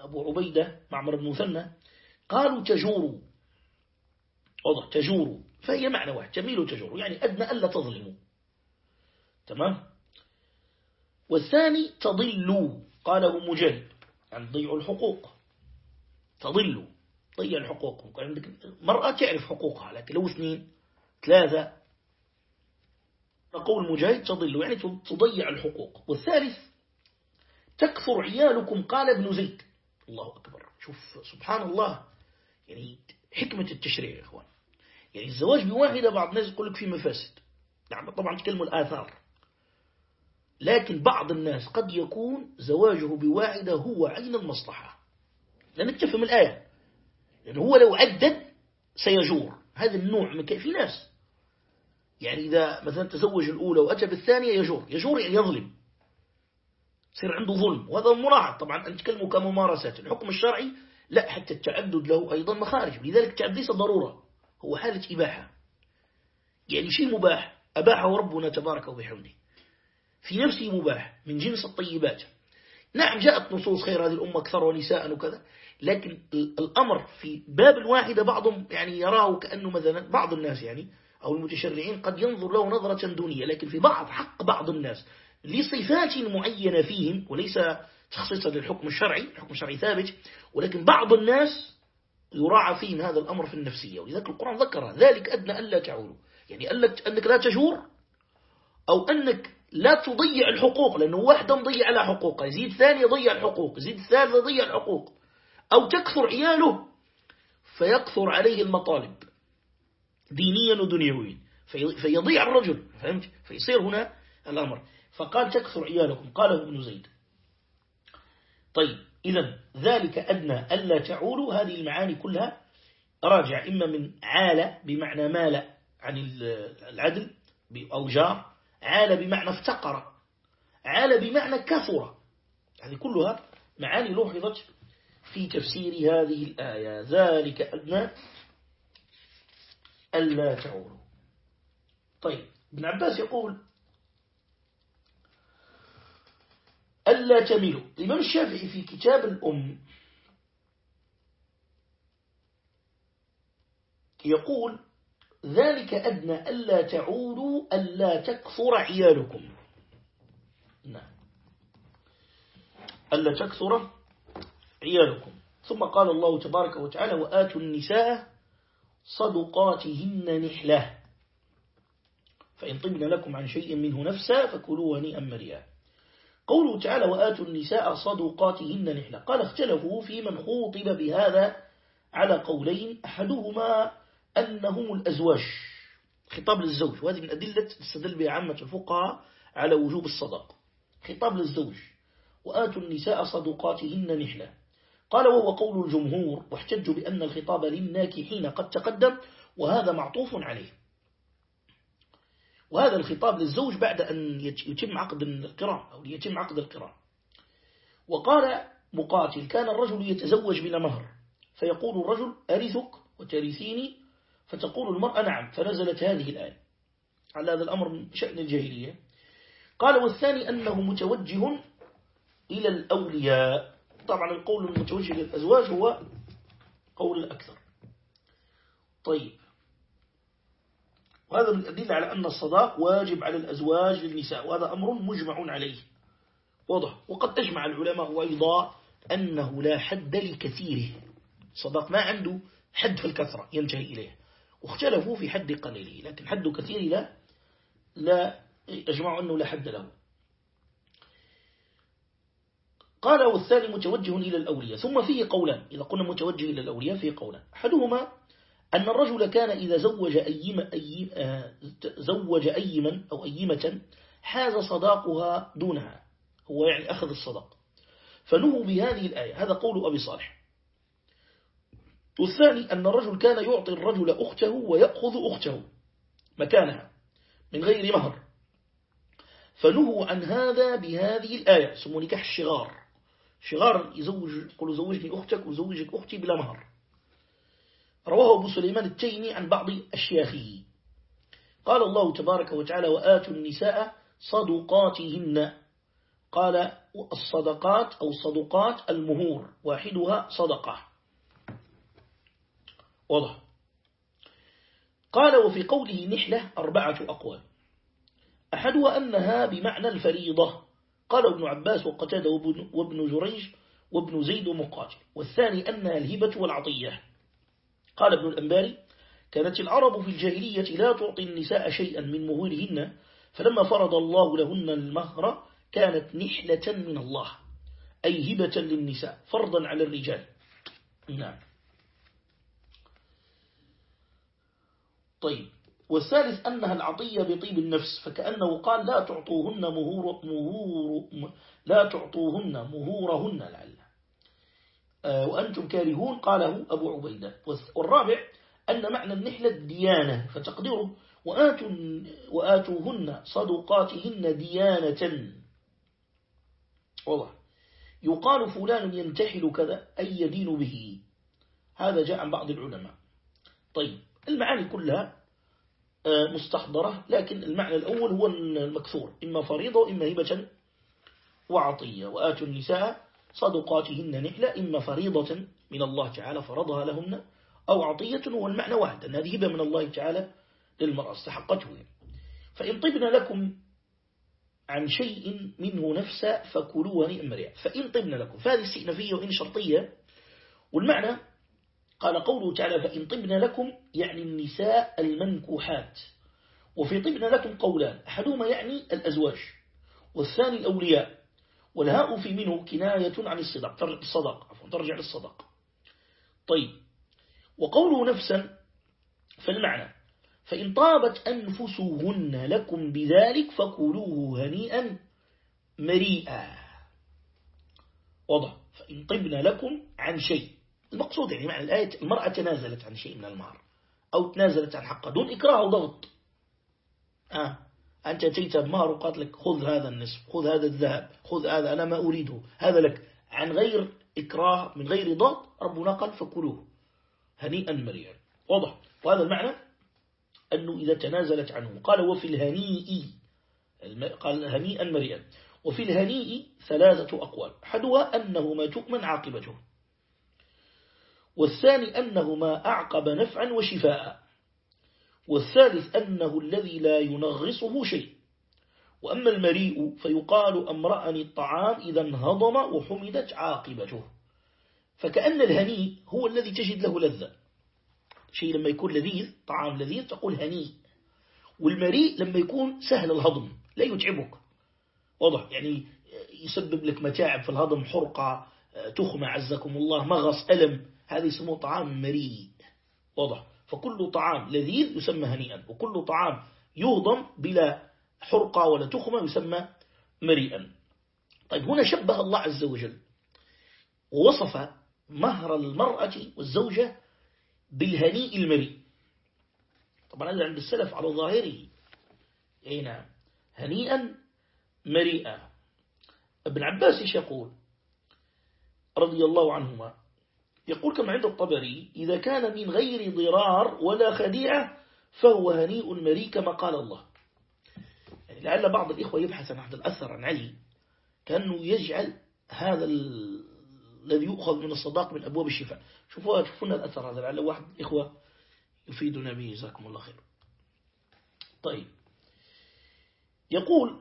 S1: أبو عبيدة معمر بن مثنى قالوا تجوروا. واضح تجوروا. فهي معنى واحد جميل تجوروا يعني أدنى ألا تظلموا. تمام؟ والثاني تضلوا. قاله مجاهد يعني ضيعوا الحقوق. تضلوا. ضيع الحقوق. عندك مرأة تعرف حقوقها لكن لو اثنين ثلاثة. نقول مجاهد تضل يعني تضيع الحقوق. والثالث تكثر عيالكم قال ابن زيد. الله أكبر. شوف سبحان الله. يعني حكمة التشريع يا إخوان. يعني الزواج بواحدة بعض الناس يقول لك في مفاسد. نعم طبعا تكلموا الآثار. لكن بعض الناس قد يكون زواجه بواحدة هو عين المصلحة. لأنك تفهم الآية. لأنه هو لو عدد سيجور. هذا النوع من في ناس يعني إذا مثلا تزوج الأولى وأتى بالثانية يجور. يجور يعني يظلم. يصير عنده ظلم. وهذا مراعى طبعا نتكلم كممارسات. الحكم الشرعي لا حتى التعدد له أيضا مخارج. لذلك التعدد ليس ضرورة. هو حالة إباحة. يعني شيء مباح. أباحه ربنا تبارك وبحمده في نفسه مباح من جنس الطيبات. نعم جاءت نصوص خير هذه الأمة أكثر ونساء وكذا لكن الأمر في باب الواحدة بعضهم يعني يراه كأنه مثلا بعض الناس يعني أو المتشرعين قد ينظر له نظرة دونية لكن في بعض حق بعض الناس لصفات معينة فيهم وليس تخصيصا للحكم الشرعي الحكم الشرعي ثابت ولكن بعض الناس يراعى فيهم هذا الأمر في النفسية ولذلك القرآن ذكر ذلك أدنى ألا تعولوا. يعني أنك لا تجور أو أنك لا تضيع الحقوق لأنه واحدة مضيع على حقوقها يزيد ثاني يضيع الحقوق يزيد ثالث يضيع الحقوق. أو تكثر عياله فيكثر عليه المطالب دينيا ودنيويا. فيضيع الرجل فهمت؟ فيصير هنا الأمر. فقال تكثر عيالكم قاله ابن زيد. طيب إذا ذلك أدنى ألا تعولوا. هذه المعاني كلها راجع إما من عال بمعنى مال عن العدل أو جار عال بمعنى افتقر عال بمعنى كثر. هذه كلها معاني لوحظت في تفسير هذه الآية. ذلك أدنى ألا تعولوا. طيب ابن عباس يقول ألا تميلوا. الإمام الشافعي في كتاب الأم يقول ذلك أدنى ألا تعودوا ألا تكثر عيالكم. نعم. ألا تكثر عيالكم. ثم قال الله تبارك وتعالى وآتوا النساء صدقاتهن نحلة. فإن طبن لكم عن شيء منه نفسا فكلوا هنيئا مريا قوله تعالى وآتوا النساء صدقاتهن نحلة. قال اختلفوا في من خوطب بهذا على قولين أحدهما أنهم الأزواج خطاب للزوج. وهذه من أدلة استدل بها عامة الفقهاء على وجوب الصداق خطاب للزوج. وآتوا النساء صدقاتهن نحلة. قال وهو قول الجمهور واحتجوا بأن الخطاب للناكحين قد تقدم وهذا معطوف عليه. وهذا الخطاب للزوج بعد أن يتم عقد القران أو يتم عقد القران وقال مقاتل كان الرجل يتزوج بلا مهر. فيقول الرجل أرثك وترثيني فتقول المرأة نعم فنزلت هذه الآية على هذا الأمر من شأن الجاهلية. قال والثاني أنه متوجه إلى الأولياء. طبعا القول المتوجه للأزواج هو قول الأكثر. طيب. وهذا من الأدلة على أن الصداق واجب على الأزواج للنساء وهذا أمر مجمع عليه. واضح. وقد أجمع العلماء أيضا أنه لا حد لكثيره. صداق ما عنده حد في الكثرة ينتهي إليه. واختلفوا في حد قليله لكن حد كثير لا لا أجمع أنه لا حد له. قال والثاني متوجه إلى الأولياء ثم فيه قولان إذا قلنا متوجه إلى الأولياء فيه قولان. أحدهما أن الرجل كان إذا زوج أيم أيم آه، زوج أيما أو أيمة حاز صداقها دونها هو يعني أخذ الصداق. فنهوا بهذه الآية هذا قول أبي صالح. والثاني أن الرجل كان يعطي الرجل أخته ويأخذ أخته مكانها من غير مهر. فنهوا عن هذا بهذه الآية سموا نكاح الشغار. شغار يزوج يقول زوجني أختك وزوجك أختي بلا مهر. رواه أبو سليمان التيمي عن بعض أشياخه. قال الله تبارك وتعالى وآتوا النساء صدقاتهن. قال الصدقات أو صدقات المهور واحدها صدقة. واضح. قال وفي قوله نحلة أربعة أقوال. أحدها أنها بمعنى الفريضة. قال ابن عباس وقتاد وابن جريج وابن زيد مقاتل والثاني أنها الهبة والعطية. قال ابن الأنباري كانت العرب في الجاهلية لا تعطي النساء شيئا من مهورهن فلما فرض الله لهن المهر كانت نحلة من الله أي هبة للنساء فرضا على الرجال. نعم. طيب. والثالث أنها العطية بطيب النفس فكأنه قال لا تعطوهن مهور, مهور لا تعطوهن مهورهن لعل آه، وأنتم كارهون قاله أبو عبيدة. والرابع أن معنى النحلة ديانة فتقدره وآتوا وآتوهن صدقاتهن ديانة. والله يقال فلان ينتحل كذا أي يدين به. هذا جاء عن بعض العلماء. طيب. المعاني كلها آه، مستحضرة لكن المعنى الأول هو المكثور إما فريضة وإما هبة وعطية. وآتوا النساء صدقاتهن نحلة إما فريضة من الله تعالى فرضها لهن أو عطية هو المعنى واحد أن هذه هبة من الله تعالى للمرأة استحقته. فإن طبن لكم عن شيء منه نفسا فكلوه نئم فإن طبن لكم فهذه استئنافية وإن شرطية والمعنى قال قوله تعالى فإن طبن لكم يعني النساء المنكوحات. وفي طبن لكم قولان أحدهما يعني الأزواج والثاني الأولياء والهاء في منه كناية عن الصدق الصدق عفوا ترجع للصدق. طيب وقوله نفسا فالمعنى فإن طابت أنفسهن لكم بذلك فكلوه هنيئا مريئا. وضع فإن طبن لكم عن شيء. المقصود يعني معنى الآية المرأة تنازلت عن شيء من المهر أو تنازلت عن حقها دون إكراه وضغط آه. أنت أتيت بمهر وقالت لك خذ هذا النصف خذ هذا الذهب خذ هذا أنا ما أريده هذا لك. عن غير إكراه من غير ضغط ربنا قال فكلوه. هنيئا مريئا. واضح؟ وهذا المعنى أنه إذا تنازلت عنه. قال وفي الهنيء قال هنيئا مريئا. وفي الهنيء ثلاثة أقوال. أحدها أنه ما تؤمن عاقبته. والثاني أنه ما أعقب نفعا وشفاء. والثالث أنه الذي لا ينغصه شيء. وأما المريء فيقال أمرأني الطعام إذا انهضم وحمدت عاقبته. فكأن الهني هو الذي تجد له لذة. شيء لما يكون لذيذ طعام لذيذ تقول هني. والمريء لما يكون سهل الهضم لا يتعبك. واضح يعني يسبب لك متاعب في الهضم حرقة تخمة عزكم الله مغص ألم. هذا يسموه طعام مريء واضح. فكل طعام لذيذ يسمى هنيئا وكل طعام يهضم بلا حرقة ولا تخمة يسمى مريئا. طيب هنا شبه الله عز وجل ووصف مهر المرأة والزوجة بالهنيء المريء. طبعا هذا عند السلف على ظاهره. أي نعم. هنيئا مريئا. ابن عباس يقول؟ رضي الله عنهما. يقول كما عند الطبري إذا كان من غير ضرار ولا خديعة فهو هنيء مريء كما قال الله. يعني لعل بعض الإخوة يبحث عن هذا الأثر عن علي كأنه يجعل هذا الذي يؤخذ من الصداق من أبواب الشفاء. شوفوا شوفونا الأثر هذا لعل واحد إخوة يفيدنا به. جزاكم الله خير. طيب. يقول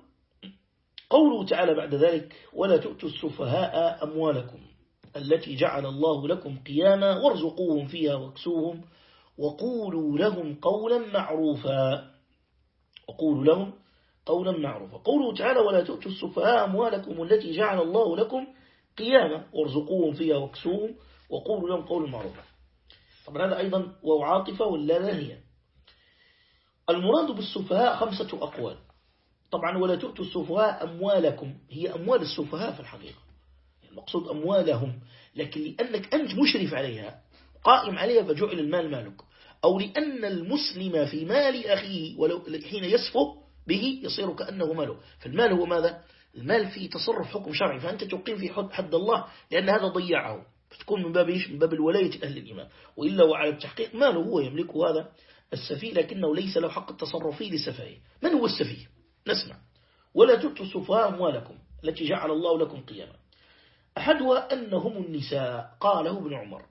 S1: قوله تعالى بعد ذلك ولا تؤتوا السفهاء أموالكم. التي جعل الله لكم قياما وارزقوهم فيها واكسوهم وقولوا لهم قولا معروفا. وقولوا لهم قولا معروفا. قوله تعالى ولا تؤتوا السفهاء أموالكم التي جعل الله لكم قياما وارزقوهم فيها واكسوهم وقولوا لهم قولا معروفا. طبعا هذا أيضا وعاطفة ولا لا هي المراد بالسفهاء خمسة أقوال. طبعا ولا تؤتوا السفهاء أموالكم. هي أموال السفهاء في الحقيقة. المقصود أموالهم لكن لأنك أنت مشرف عليها قائم عليها فجعل المال مالك. أو لأن المسلم في مال أخيه ولو حين يسفه به يصير كأنه ماله. فالمال هو ماذا؟ المال فيه تصرف حكم شرعي. فأنت تقيم في حد الله لأن هذا ضيعه تكون من باب إيش؟ من باب الولاية أهل الإيمان. وإلا وعلى التحقيق ماله هو يملك هذا السفيه لكنه ليس له حق التصرف فيه لسفيه من هو السفيه؟ نسمع. ولا تؤتوا السفهاء أموالكم التي جعل الله لكم قياما. أحدها أنهم النساء قاله ابن عمر.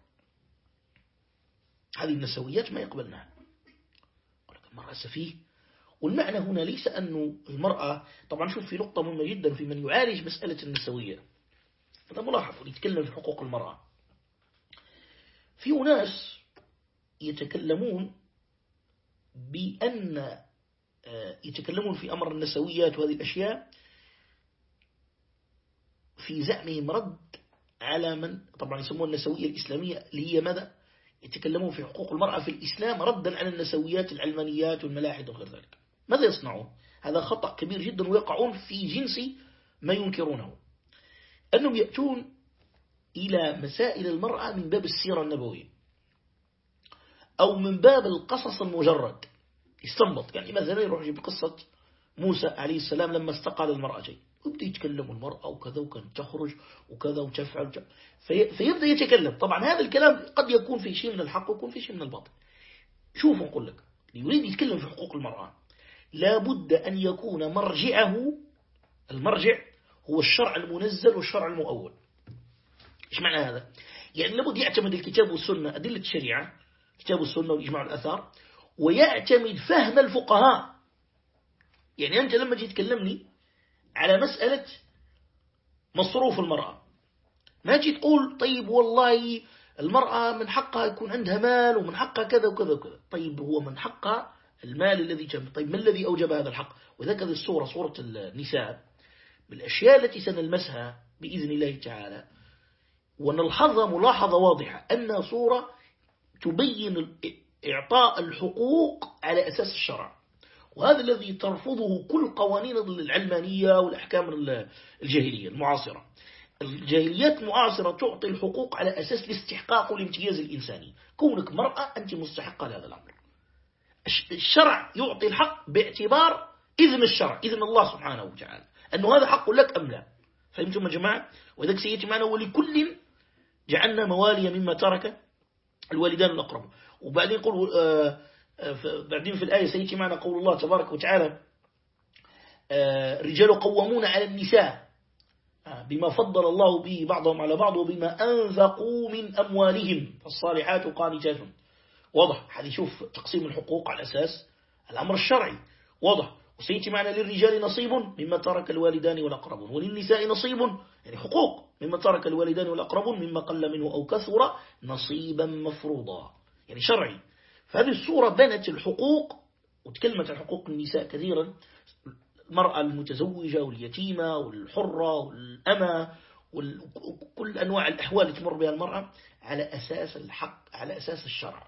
S1: هذه النسويات ما يقبلناها المرأة سفيه والمعنى هنا ليس أن المرأة طبعا شوف في نقطة مهمة جدا في من يعالج مسألة النسوية. هذا ملاحظ يتكلم في حقوق المرأة. في ناس يتكلمون بأن آه، يتكلمون في أمر النسويات وهذه الأشياء في زعمهم رد على من طبعا يسمون النسوية الإسلامية اللي هي ماذا؟ يتكلمون في حقوق المرأة في الإسلام ردا على النسويات العلمانيات والملاحد وغير ذلك. ماذا يصنعون؟ هذا خطأ كبير جدا ويقعون في جنس ما ينكرونه. أنهم يأتون إلى مسائل المرأة من باب السيرة النبوية أو من باب القصص المجرد. يستنبط. يعني مثلا يروح يجيب قصة موسى عليه السلام لما استقال المرأتين يبدأ يتكلم المرأة وكذا وكانت تخرج وكذا وتفعل في فيبدأ يتكلم. طبعا هذا الكلام قد يكون في شيء من الحق ويكون في شيء من الباطل. شوف نقول لك يريد يتكلم في حقوق المرأة. لابد أن يكون مرجعه المرجع هو الشرع المنزل والشرع المؤول. إيش معنى هذا؟ يعني لابد يعتمد الكتاب والسنة أدلة الشريعة كتاب والسنة والإجماع الأثار ويعتمد فهم الفقهاء. يعني أنت لما جيت تكلمني على مسألة مصروف المرأة. ما جيت تقول طيب والله المرأة من حقها يكون عندها مال ومن حقها كذا وكذا وكذا. طيب هو من حقها المال الذي جمع طيب ما الذي أوجب هذا الحق؟ وذكر السورة سورة النساء. بالأشياء التي سنلمسها بإذن الله تعالى. ونلحظها ملاحظة واضحة. أنها صورة تبين إعطاء الحقوق على أساس الشرع. وهذا الذي ترفضه كل قوانين العلمانية والأحكام الجاهلية المعاصرة. الجاهليات المعاصرة تعطي الحقوق على أساس الاستحقاق والامتياز الإنساني. كونك مرأة أنت مستحقة لهذا الأمر. الشرع يعطي الحق باعتبار إذن الشرع إذن الله سبحانه وتعالى. أنه هذا حق لك أم لا؟ فهمتم يا جماعة؟ وذلك سيأتي معنا ولكل جعلنا مواليا مما ترك الوالدان الأقرب. وبعدين يقول آه، بعدين في الآية سيأتي معنا قول الله تبارك وتعالى آه، الرجال قوامون على النساء بما فضل الله به بعضهم على بعض وبما أنفقوا من أموالهم فالصالحات قانتات. واضح. هذه شوف تقسيم الحقوق على أساس الأمر الشرعي. واضح. وسيأتي معنا للرجال نصيب مما ترك الوالدان والأقربون وللنساء نصيب يعني حقوق مما ترك الوالدان والأقربون مما قل منه أو كثر نصيبا مفروضا. يعني شرعي. فهذه الصورة بنت الحقوق وتكلمت عن حقوق النساء كثيرا المرأة المتزوجة واليتيمة والحرة والأمة وكل أنواع الأحوال اللي تمر بها المرأة على أساس الحق على أساس الشرع.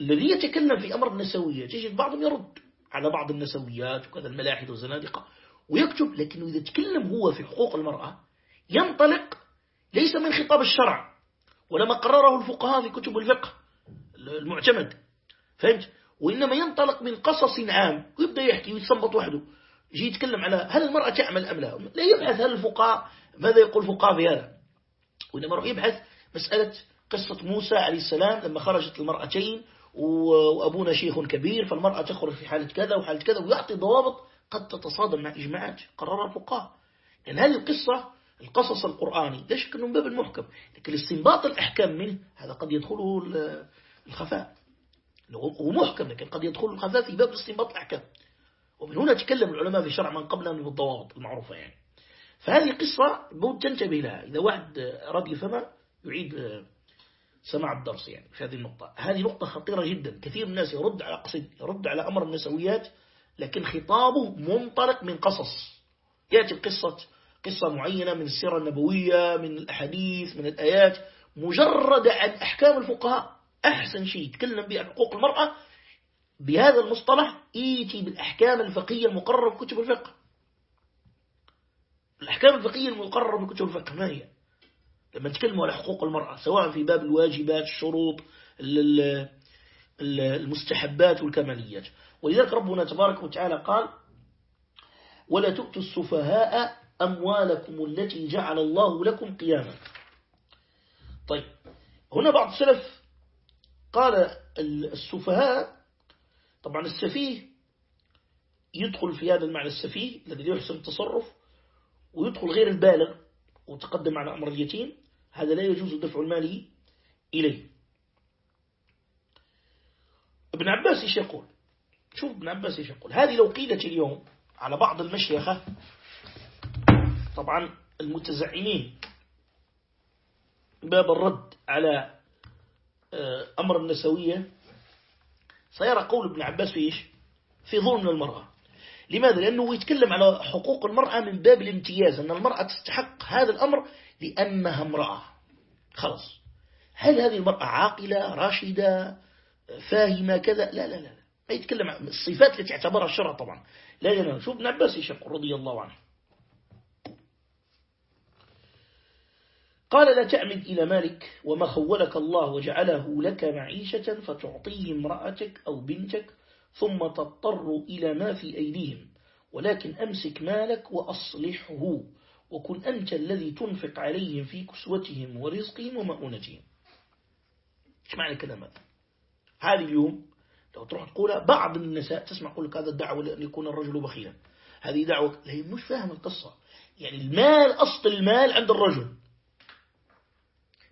S1: الذي يتكلم في أمر النسوية تجد بعضهم يرد على بعض النسويات وكذا الملاحد والزنادقة ويكتب لكنه إذا تكلم هو في حقوق المرأة ينطلق ليس من خطاب الشرع ولا ما قرره الفقهاء في كتب الفقه. المعتمد. فهمت؟ وإنما ينطلق من قصص عام ويبدأ يحكي ويتسنبط وحده. يجي يتكلم على هل المرأة تعمل أم لا؟ لا يبحث هل الفقهاء ماذا يقول الفقهاء في هذا؟ وإنما يبحث مسألة قصة موسى عليه السلام لما خرجت المرأتين وأبونا شيخ كبير فالمرأة تخرج في حالة كذا وحالة كذا ويعطي ضوابط قد تتصادم مع إجماعات قررها الفقهاء. يعني هذه القصة القصص القرآني لا شك أنه من باب المحكم لكن استنباط الأحكام منه هذا قد يدخله الخفاء. هو محكم لكن قد يدخل الخفاء في باب استنباط الأحكام. ومن هنا تكلم العلماء في شرع من قبلنا من الضوابط المعروفة يعني. فهذه قصة بود تنتبه لها. إذا واحد أراد يفهمها يعيد سماع الدرس يعني في هذه النقطة. هذه نقطة خطيرة جدا. كثير من الناس يرد على قصد يرد على أمر النسويات لكن خطابه منطلق من قصص. يأتي القصة قصة معينة من السيرة النبوية من الأحاديث من الآيات مجرد عن أحكام الفقهاء. أحسن شيء يتكلم به عن حقوق المرأة بهذا المصطلح إيتي بالأحكام الفقهية المقررة في كتب الفقه. الأحكام الفقهية المقررة في كتب الفقه ما هي؟ لما نتكلم على حقوق المرأة سواء في باب الواجبات الشروط المستحبات والكماليات. ولذلك ربنا تبارك وتعالى قال ولا تؤتوا السفهاء أموالكم التي جعل الله لكم قياما. طيب هنا بعض السلف قال السفهاء طبعا السفيه يدخل في هذا المعنى السفيه الذي يحسن التصرف ويدخل غير البالغ وتقدم على أمر اليتيم هذا لا يجوز دفع المال إليه. ابن عباس إيش يقول؟ شوف ابن عباس إيش يقول. هذه لو قيلت اليوم على بعض المشيخة طبعا المتزعمين باب الرد على أمر النسوية. سيرى قول ابن عباس في إيش؟ في ظلم المرأة. لماذا؟ لأنه يتكلم على حقوق المرأة من باب الامتياز أن المرأة تستحق هذا الأمر لأنها امرأة. خلاص. هل هذه المرأة عاقلة راشدة فاهمة كذا؟ لا لا لا ما يتكلم عن الصفات التي اعتبرها الشرع طبعا. لا لا شوف ابن عباس يشق رضي الله عنه. قال لا تعمد إلى مالك وما خولك الله وجعله لك معيشة فتعطيه امرأتك أو بنتك ثم تضطر إلى ما في أيديهم. ولكن أمسك مالك وأصلحه وكن أنت الذي تنفق عليهم في كسوتهم ورزقهم ومؤونتهم. إيش معنى الكلام هذا؟ هذه اليوم لو تروح تقولها بعض النساء تسمع لك هذا الدعوة لأن يكون الرجل بخيلا. هذه دعوة هي مش فاهم القصة. يعني المال أصل المال عند الرجل.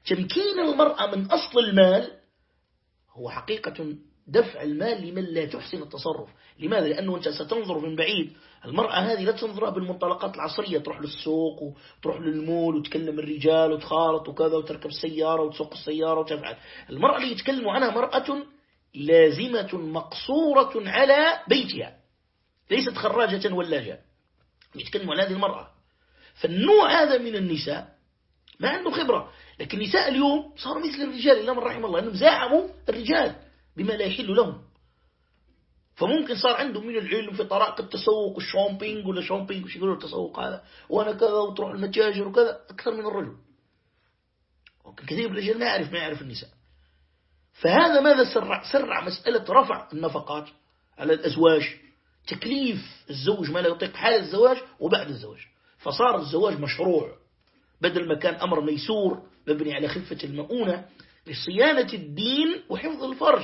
S1: تمكين المرأة من أصل المال هو حقيقة دفع المال لمن لا تحسن التصرف. لماذا؟ لأنه أنت ستنظر من بعيد. المرأة هذه لا تنظرها بالمنطلقات العصرية. تروح للسوق وتروح للمول وتكلم الرجال وتخالط وكذا وتركب السيارة وتسوق السيارة وتفعل. المرأة اللي يتكلموا عنها مرأة لازمة مقصورة على بيتها. ليست خراجة ولاجة. يتكلموا عن هذه المرأة. فالنوع هذا من النساء ما عنده خبرة. لكن النساء اليوم صاروا مثل الرجال إلا من رحم الله أنهم زاحموا الرجال بما لا يحل لهم. فممكن صار عندهم من العلم في طرائق التسوق وال shopping ولا shopping وش يقولوا التسوق هذا؟ وأنا كذا وتروح المتاجر وكذا أكثر من الرجل. ممكن كثير من الرجال ما يعرف ما يعرف النساء. فهذا ماذا سرع سرع مسألة رفع النفقات على الأزواج؟ تكليف الزوج ما لا يطيق حال الزواج وبعد الزواج. فصار الزواج مشروع. بدل ما كان أمر ميسور مبني على خفة المؤونة لصيانة الدين وحفظ الفرج.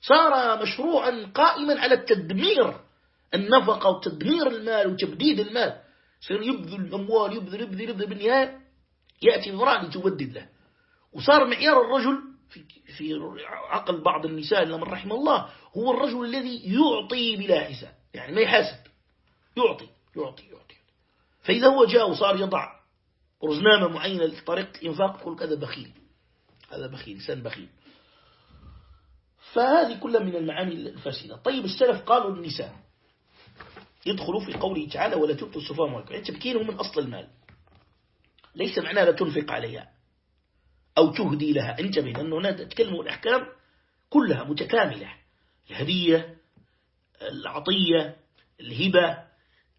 S1: صار مشروعا قائما على التدمير. النفقة وتدمير المال وتبديد المال. صار يبذل الأموال يبذل يبذل يبذل بالنهاية يأتي امرأة لتودد له. وصار معيار الرجل في, في عقل بعض النساء من رحم الله هو الرجل الذي يعطي بلا حساب. يعني ما يحاسب. يعطي يعطي يعطي. فإذا هو جاء وصار يضع رزنامة معينة لطريقة الإنفاق تقول كذا بخيل. هذا بخيل إنسان بخيل. فهذه كلها من المعاني الفاسدة. طيب السلف قالوا النساء يدخلوا في قوله تعالى ولا تؤتوا السفهاء يعني تبكينهم من أصل المال. ليس معناه لا تنفق عليها أو تهدي لها. انتبه لأنه هنا تكلموا الأحكام كلها متكاملة. الهدية العطية الهبة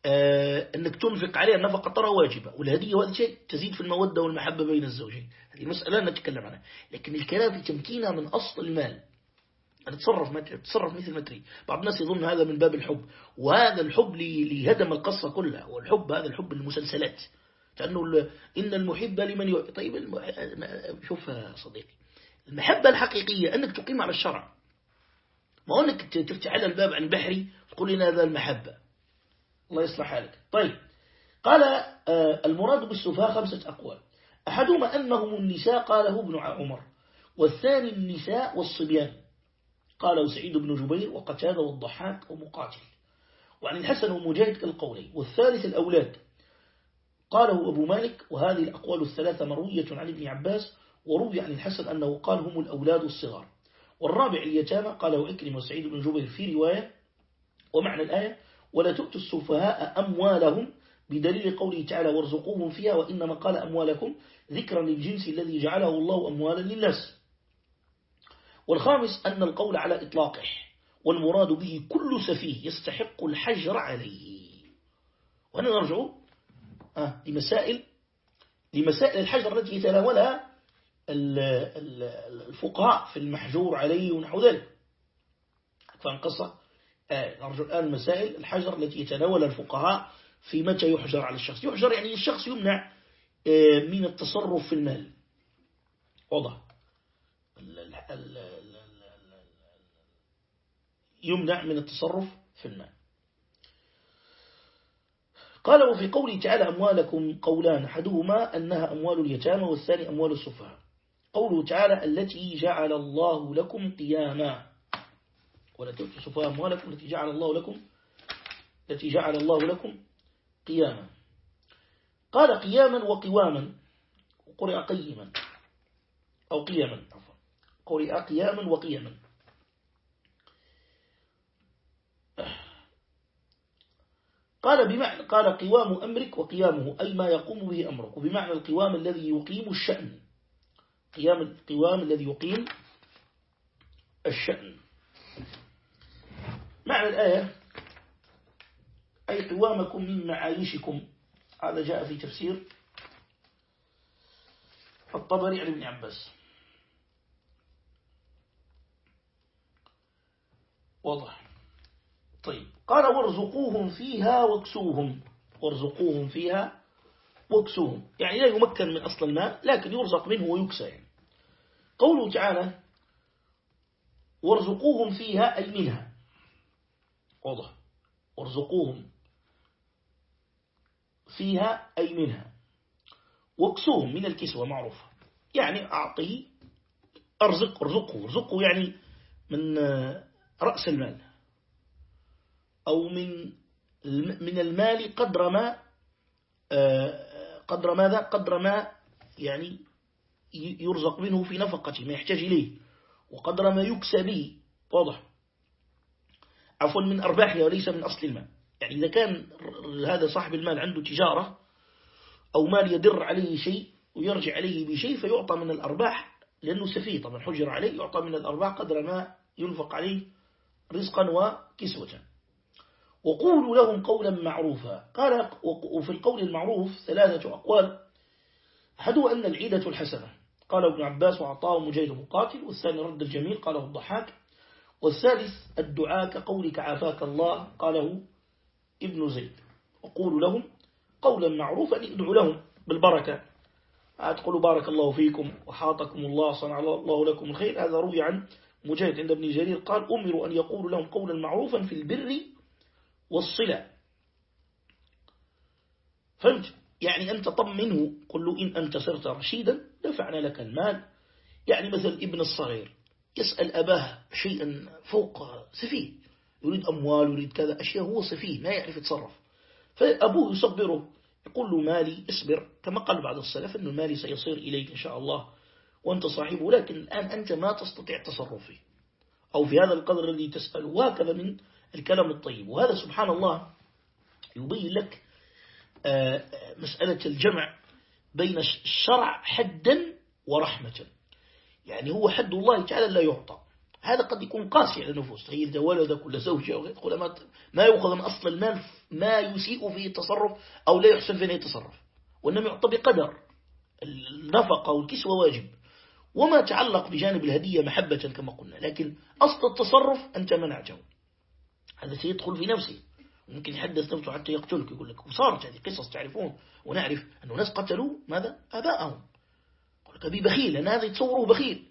S1: أنك تنفق عليها النفقة ترى واجبة والهدية وهذا شيء تزيد في المودة والمحبة بين الزوجين. هذه مسألة نتكلم عنها. لكن الكلام في تمكينها من أصل المال. أن تتصرف تتصرف مثل ما تريد بعض الناس يظن هذا من باب الحب. وهذا الحب لهدم القصة كلها. والحب هذا الحب المسلسلات لأنه إن المحب لمن ي... طيب الم... شوف صديقي. المحبة الحقيقية أنك تقيم على الشرع. ما أنك تفتح على الباب عن البحري تقول لنا هذا المحبة. الله يصلح حالك. طيب. قال آه، المراد بالسفهاء خمسة أقوال. أحدهما أنهم النساء قاله ابن عمر. والثاني النساء والصبيان. قاله سعيد بن جبير وقتادة والضحاك ومقاتل. وعن الحسن ومجاهد كالقولين. والثالث الأولاد. قاله أبو مالك وهذه الأقوال الثلاثة مروية عن ابن عباس وروي عن الحسن أنه قال هم الأولاد الصغار. والرابع اليتامى قاله إكرم وسعيد بن جبير في رواية. ومعنى الآية ولا تؤتوا السفهاء أموالهم بدليل قوله تعالى وارزقوهم فيها وإنما قال أموالكم ذكرا للجنس الذي جعله الله أموالا للناس. والخامس أن القول على إطلاقه والمراد به كل سفيه يستحق الحجر عليه. وهنا نرجع آه لمسائل لمسائل الحجر التي يتناولها الفقهاء في المحجور عليه ونحو ذلك. فان قصة آه نرجو الآن مسائل الحجر التي يتناولها الفقهاء في متى يحجر على الشخص. يحجر يعني الشخص يمنع آه من التصرف في المال. واضح. يمنع من التصرف في المال. قال وفي قوله تعالى أموالكم قولان أحدهما أنها أموال اليتامى والثاني أموال السفهاء. قوله تعالى التي جعل الله لكم قياما ولا تؤتوا السفهاء أموالكم التي جعل الله لكم التي جعل الله لكم قياما. قال قياما وقواما. وقرئ قيما. أو قياما قرئ قياما وقياما. قال بمعنى قال قوام أمرك وقيامه أي ما يقوم به أمرك. وبمعنى القوام الذي يقيم الشأن. قيام القوام الذي يقيم الشأن. معنى الآية أي قوامكم من معايشكم هذا جاء في تفسير الطبري عن ابن عباس. واضح. طيب. قال وارزقوهم فيها واكسوهم. وارزقوهم فيها واكسوهم. يعني لا يمكن من أصل الماء لكن يرزق منه ويكسى يعني. قوله تعالى وارزقوهم فيها أي منها. واضح. وارزقوهم فيها أي منها. واكسوهم من الكسوة معروفة يعني أعطيه أرزق ارزقه. ارزقه يعني من رأس المال. أو من من المال قدر ما آه، قدر ماذا؟ قدر ما يعني يرزق منه في نفقته ما يحتاج إليه. وقدر ما يكسى به. واضح. عفوا من أرباحه وليس من أصل المال. يعني إذا كان هذا صاحب المال عنده تجارة أو مال يدر عليه شيء ويرجع عليه بشيء فيعطى من الأرباح لأنه سفيه. طبعا حجر عليه يعطى من الأرباح قدر ما ينفق عليه رزقا وكسوة. وقولوا لهم قولا معروفا. قال وفي القول المعروف ثلاثة أقوال. أحدها أن العيدة الحسنة. قال ابن عباس وعطاه مجيد مقاتل والثاني رد الجميل قاله الضحاك. والثالث الدعاء كقولك عافاك الله قاله ابن زيد. وقولوا لهم قولا معروفا ادعوا لهم بالبركة. تقولوا بارك الله فيكم وحاطكم الله صنع الله لكم الخير. هذا روي عن مجاهد عند ابن جرير قال أمروا أن يقولوا لهم قولا معروفا في البر والصلة. فهمت؟ يعني أنت طمنه قل له إن أنت صرت رشيدا دفعنا لك المال. يعني مثل ابن الصغير. يسأل أباه شيئا فوق سفيه. يريد أموال يريد كذا أشياء هو سفيه ما يعرف يتصرف. فأبوه يصبره يقول له مالي اصبر. كما قال بعض السلف أن المال سيصير إليك إن شاء الله وأنت صاحبه لكن الآن أنت ما تستطيع التصرف فيه. أو في هذا القدر الذي تسأل وهكذا من الكلام الطيب. وهذا سبحان الله يبين لك آه، مسألة الجمع بين الشرع حدا ورحمة. يعني هو حد الله تعالى لا يعطى. هذا قد يكون قاسي على النفوس. إذا ولدك ولا زوجة أو غير ما ما يأخذ من أصل المال ما يسيء فيه التصرف أو لا يحسن فيه يتصرف. وإنما يعطى بقدر. النفقة والكسوة واجب. وما تعلق بجانب الهدية محبة كما قلنا. لكن أصل التصرف أنت منعته. هذا سيدخل في نفسه. ممكن يحدث نفسه حتى يقتلك يقول لك وصارت هذه قصص تعرفون ونعرف أنه ناس قتلوا ماذا؟ أباءهم. أبي بخيل لأن هذا يتصوره بخيل.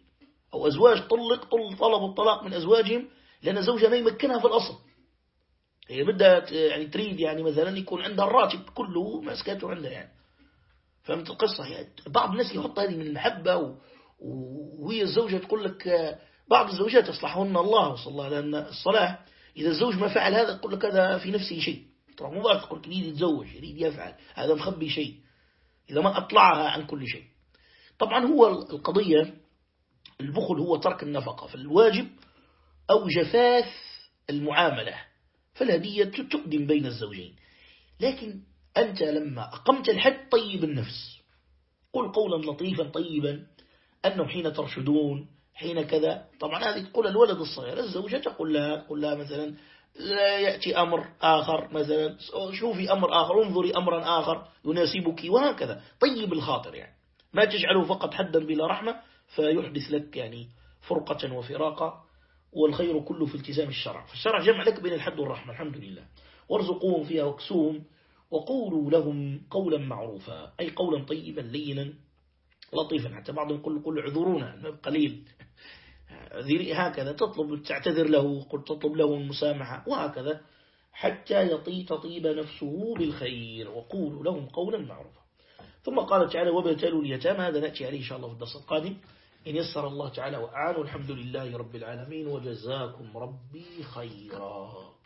S1: أو أزواج طلق طل طلبوا الطلاق من أزواجهم لأن زوجها ما يمكنها في الأصل. هي بدها يعني تريد يعني مثلا يكون عندها الراتب كله مسكته عندها يعني. فهمت القصة؟ يعني بعض الناس يحط هذه من المحبة وهي الزوجة تقول لك بعض الزوجات يصلحهن الله وصلى الله لأن الصلاح إذا الزوج ما فعل هذا تقول لك هذا في نفسه شيء. ترى مو بس تقول يريد يتزوج يريد يفعل هذا مخبي شيء. إذا ما أطلعها عن كل شيء. طبعا هو القضية البخل هو ترك النفقة فالواجب أو جفاف المعاملة فالهدية تقدم بين الزوجين. لكن أنت لما أقمت الحد طيب النفس. قل قولا لطيفا طيبا أنه حين ترشدون حين كذا. طبعا هذه تقول الولد الصغير الزوجة تقول لها, تقول لها مثلا لا يأتي أمر آخر مثلا شوفي أمر آخر انظري أمرا آخر يناسبك وهكذا. طيب الخاطر يعني. ما تجعله فقط حدا بلا رحمة فيحدث لك يعني فرقة وفراقة والخير كله في التزام الشرع. فالشرع جمع لك بين الحد والرحمة الحمد لله. وارزقوهم فيها وكسوهم وقولوا لهم قولا معروفا أي قولا طيبا لينا لطيفا. حتى بعضهم يقول قل اعذرونا قليل. هكذا تطلب تعتذر له قل تطلب له المسامحة وهكذا. حتى يطي تطيب نفسه بالخير وقولوا لهم قولا معروفا. ثم قال تعالى وابتلوا اليتامى هذا نأتي عليه إن شاء الله في الدرس القادم. إن يسر الله تعالى وأعان والحمد لله رب العالمين وجزاكم ربي خيرا.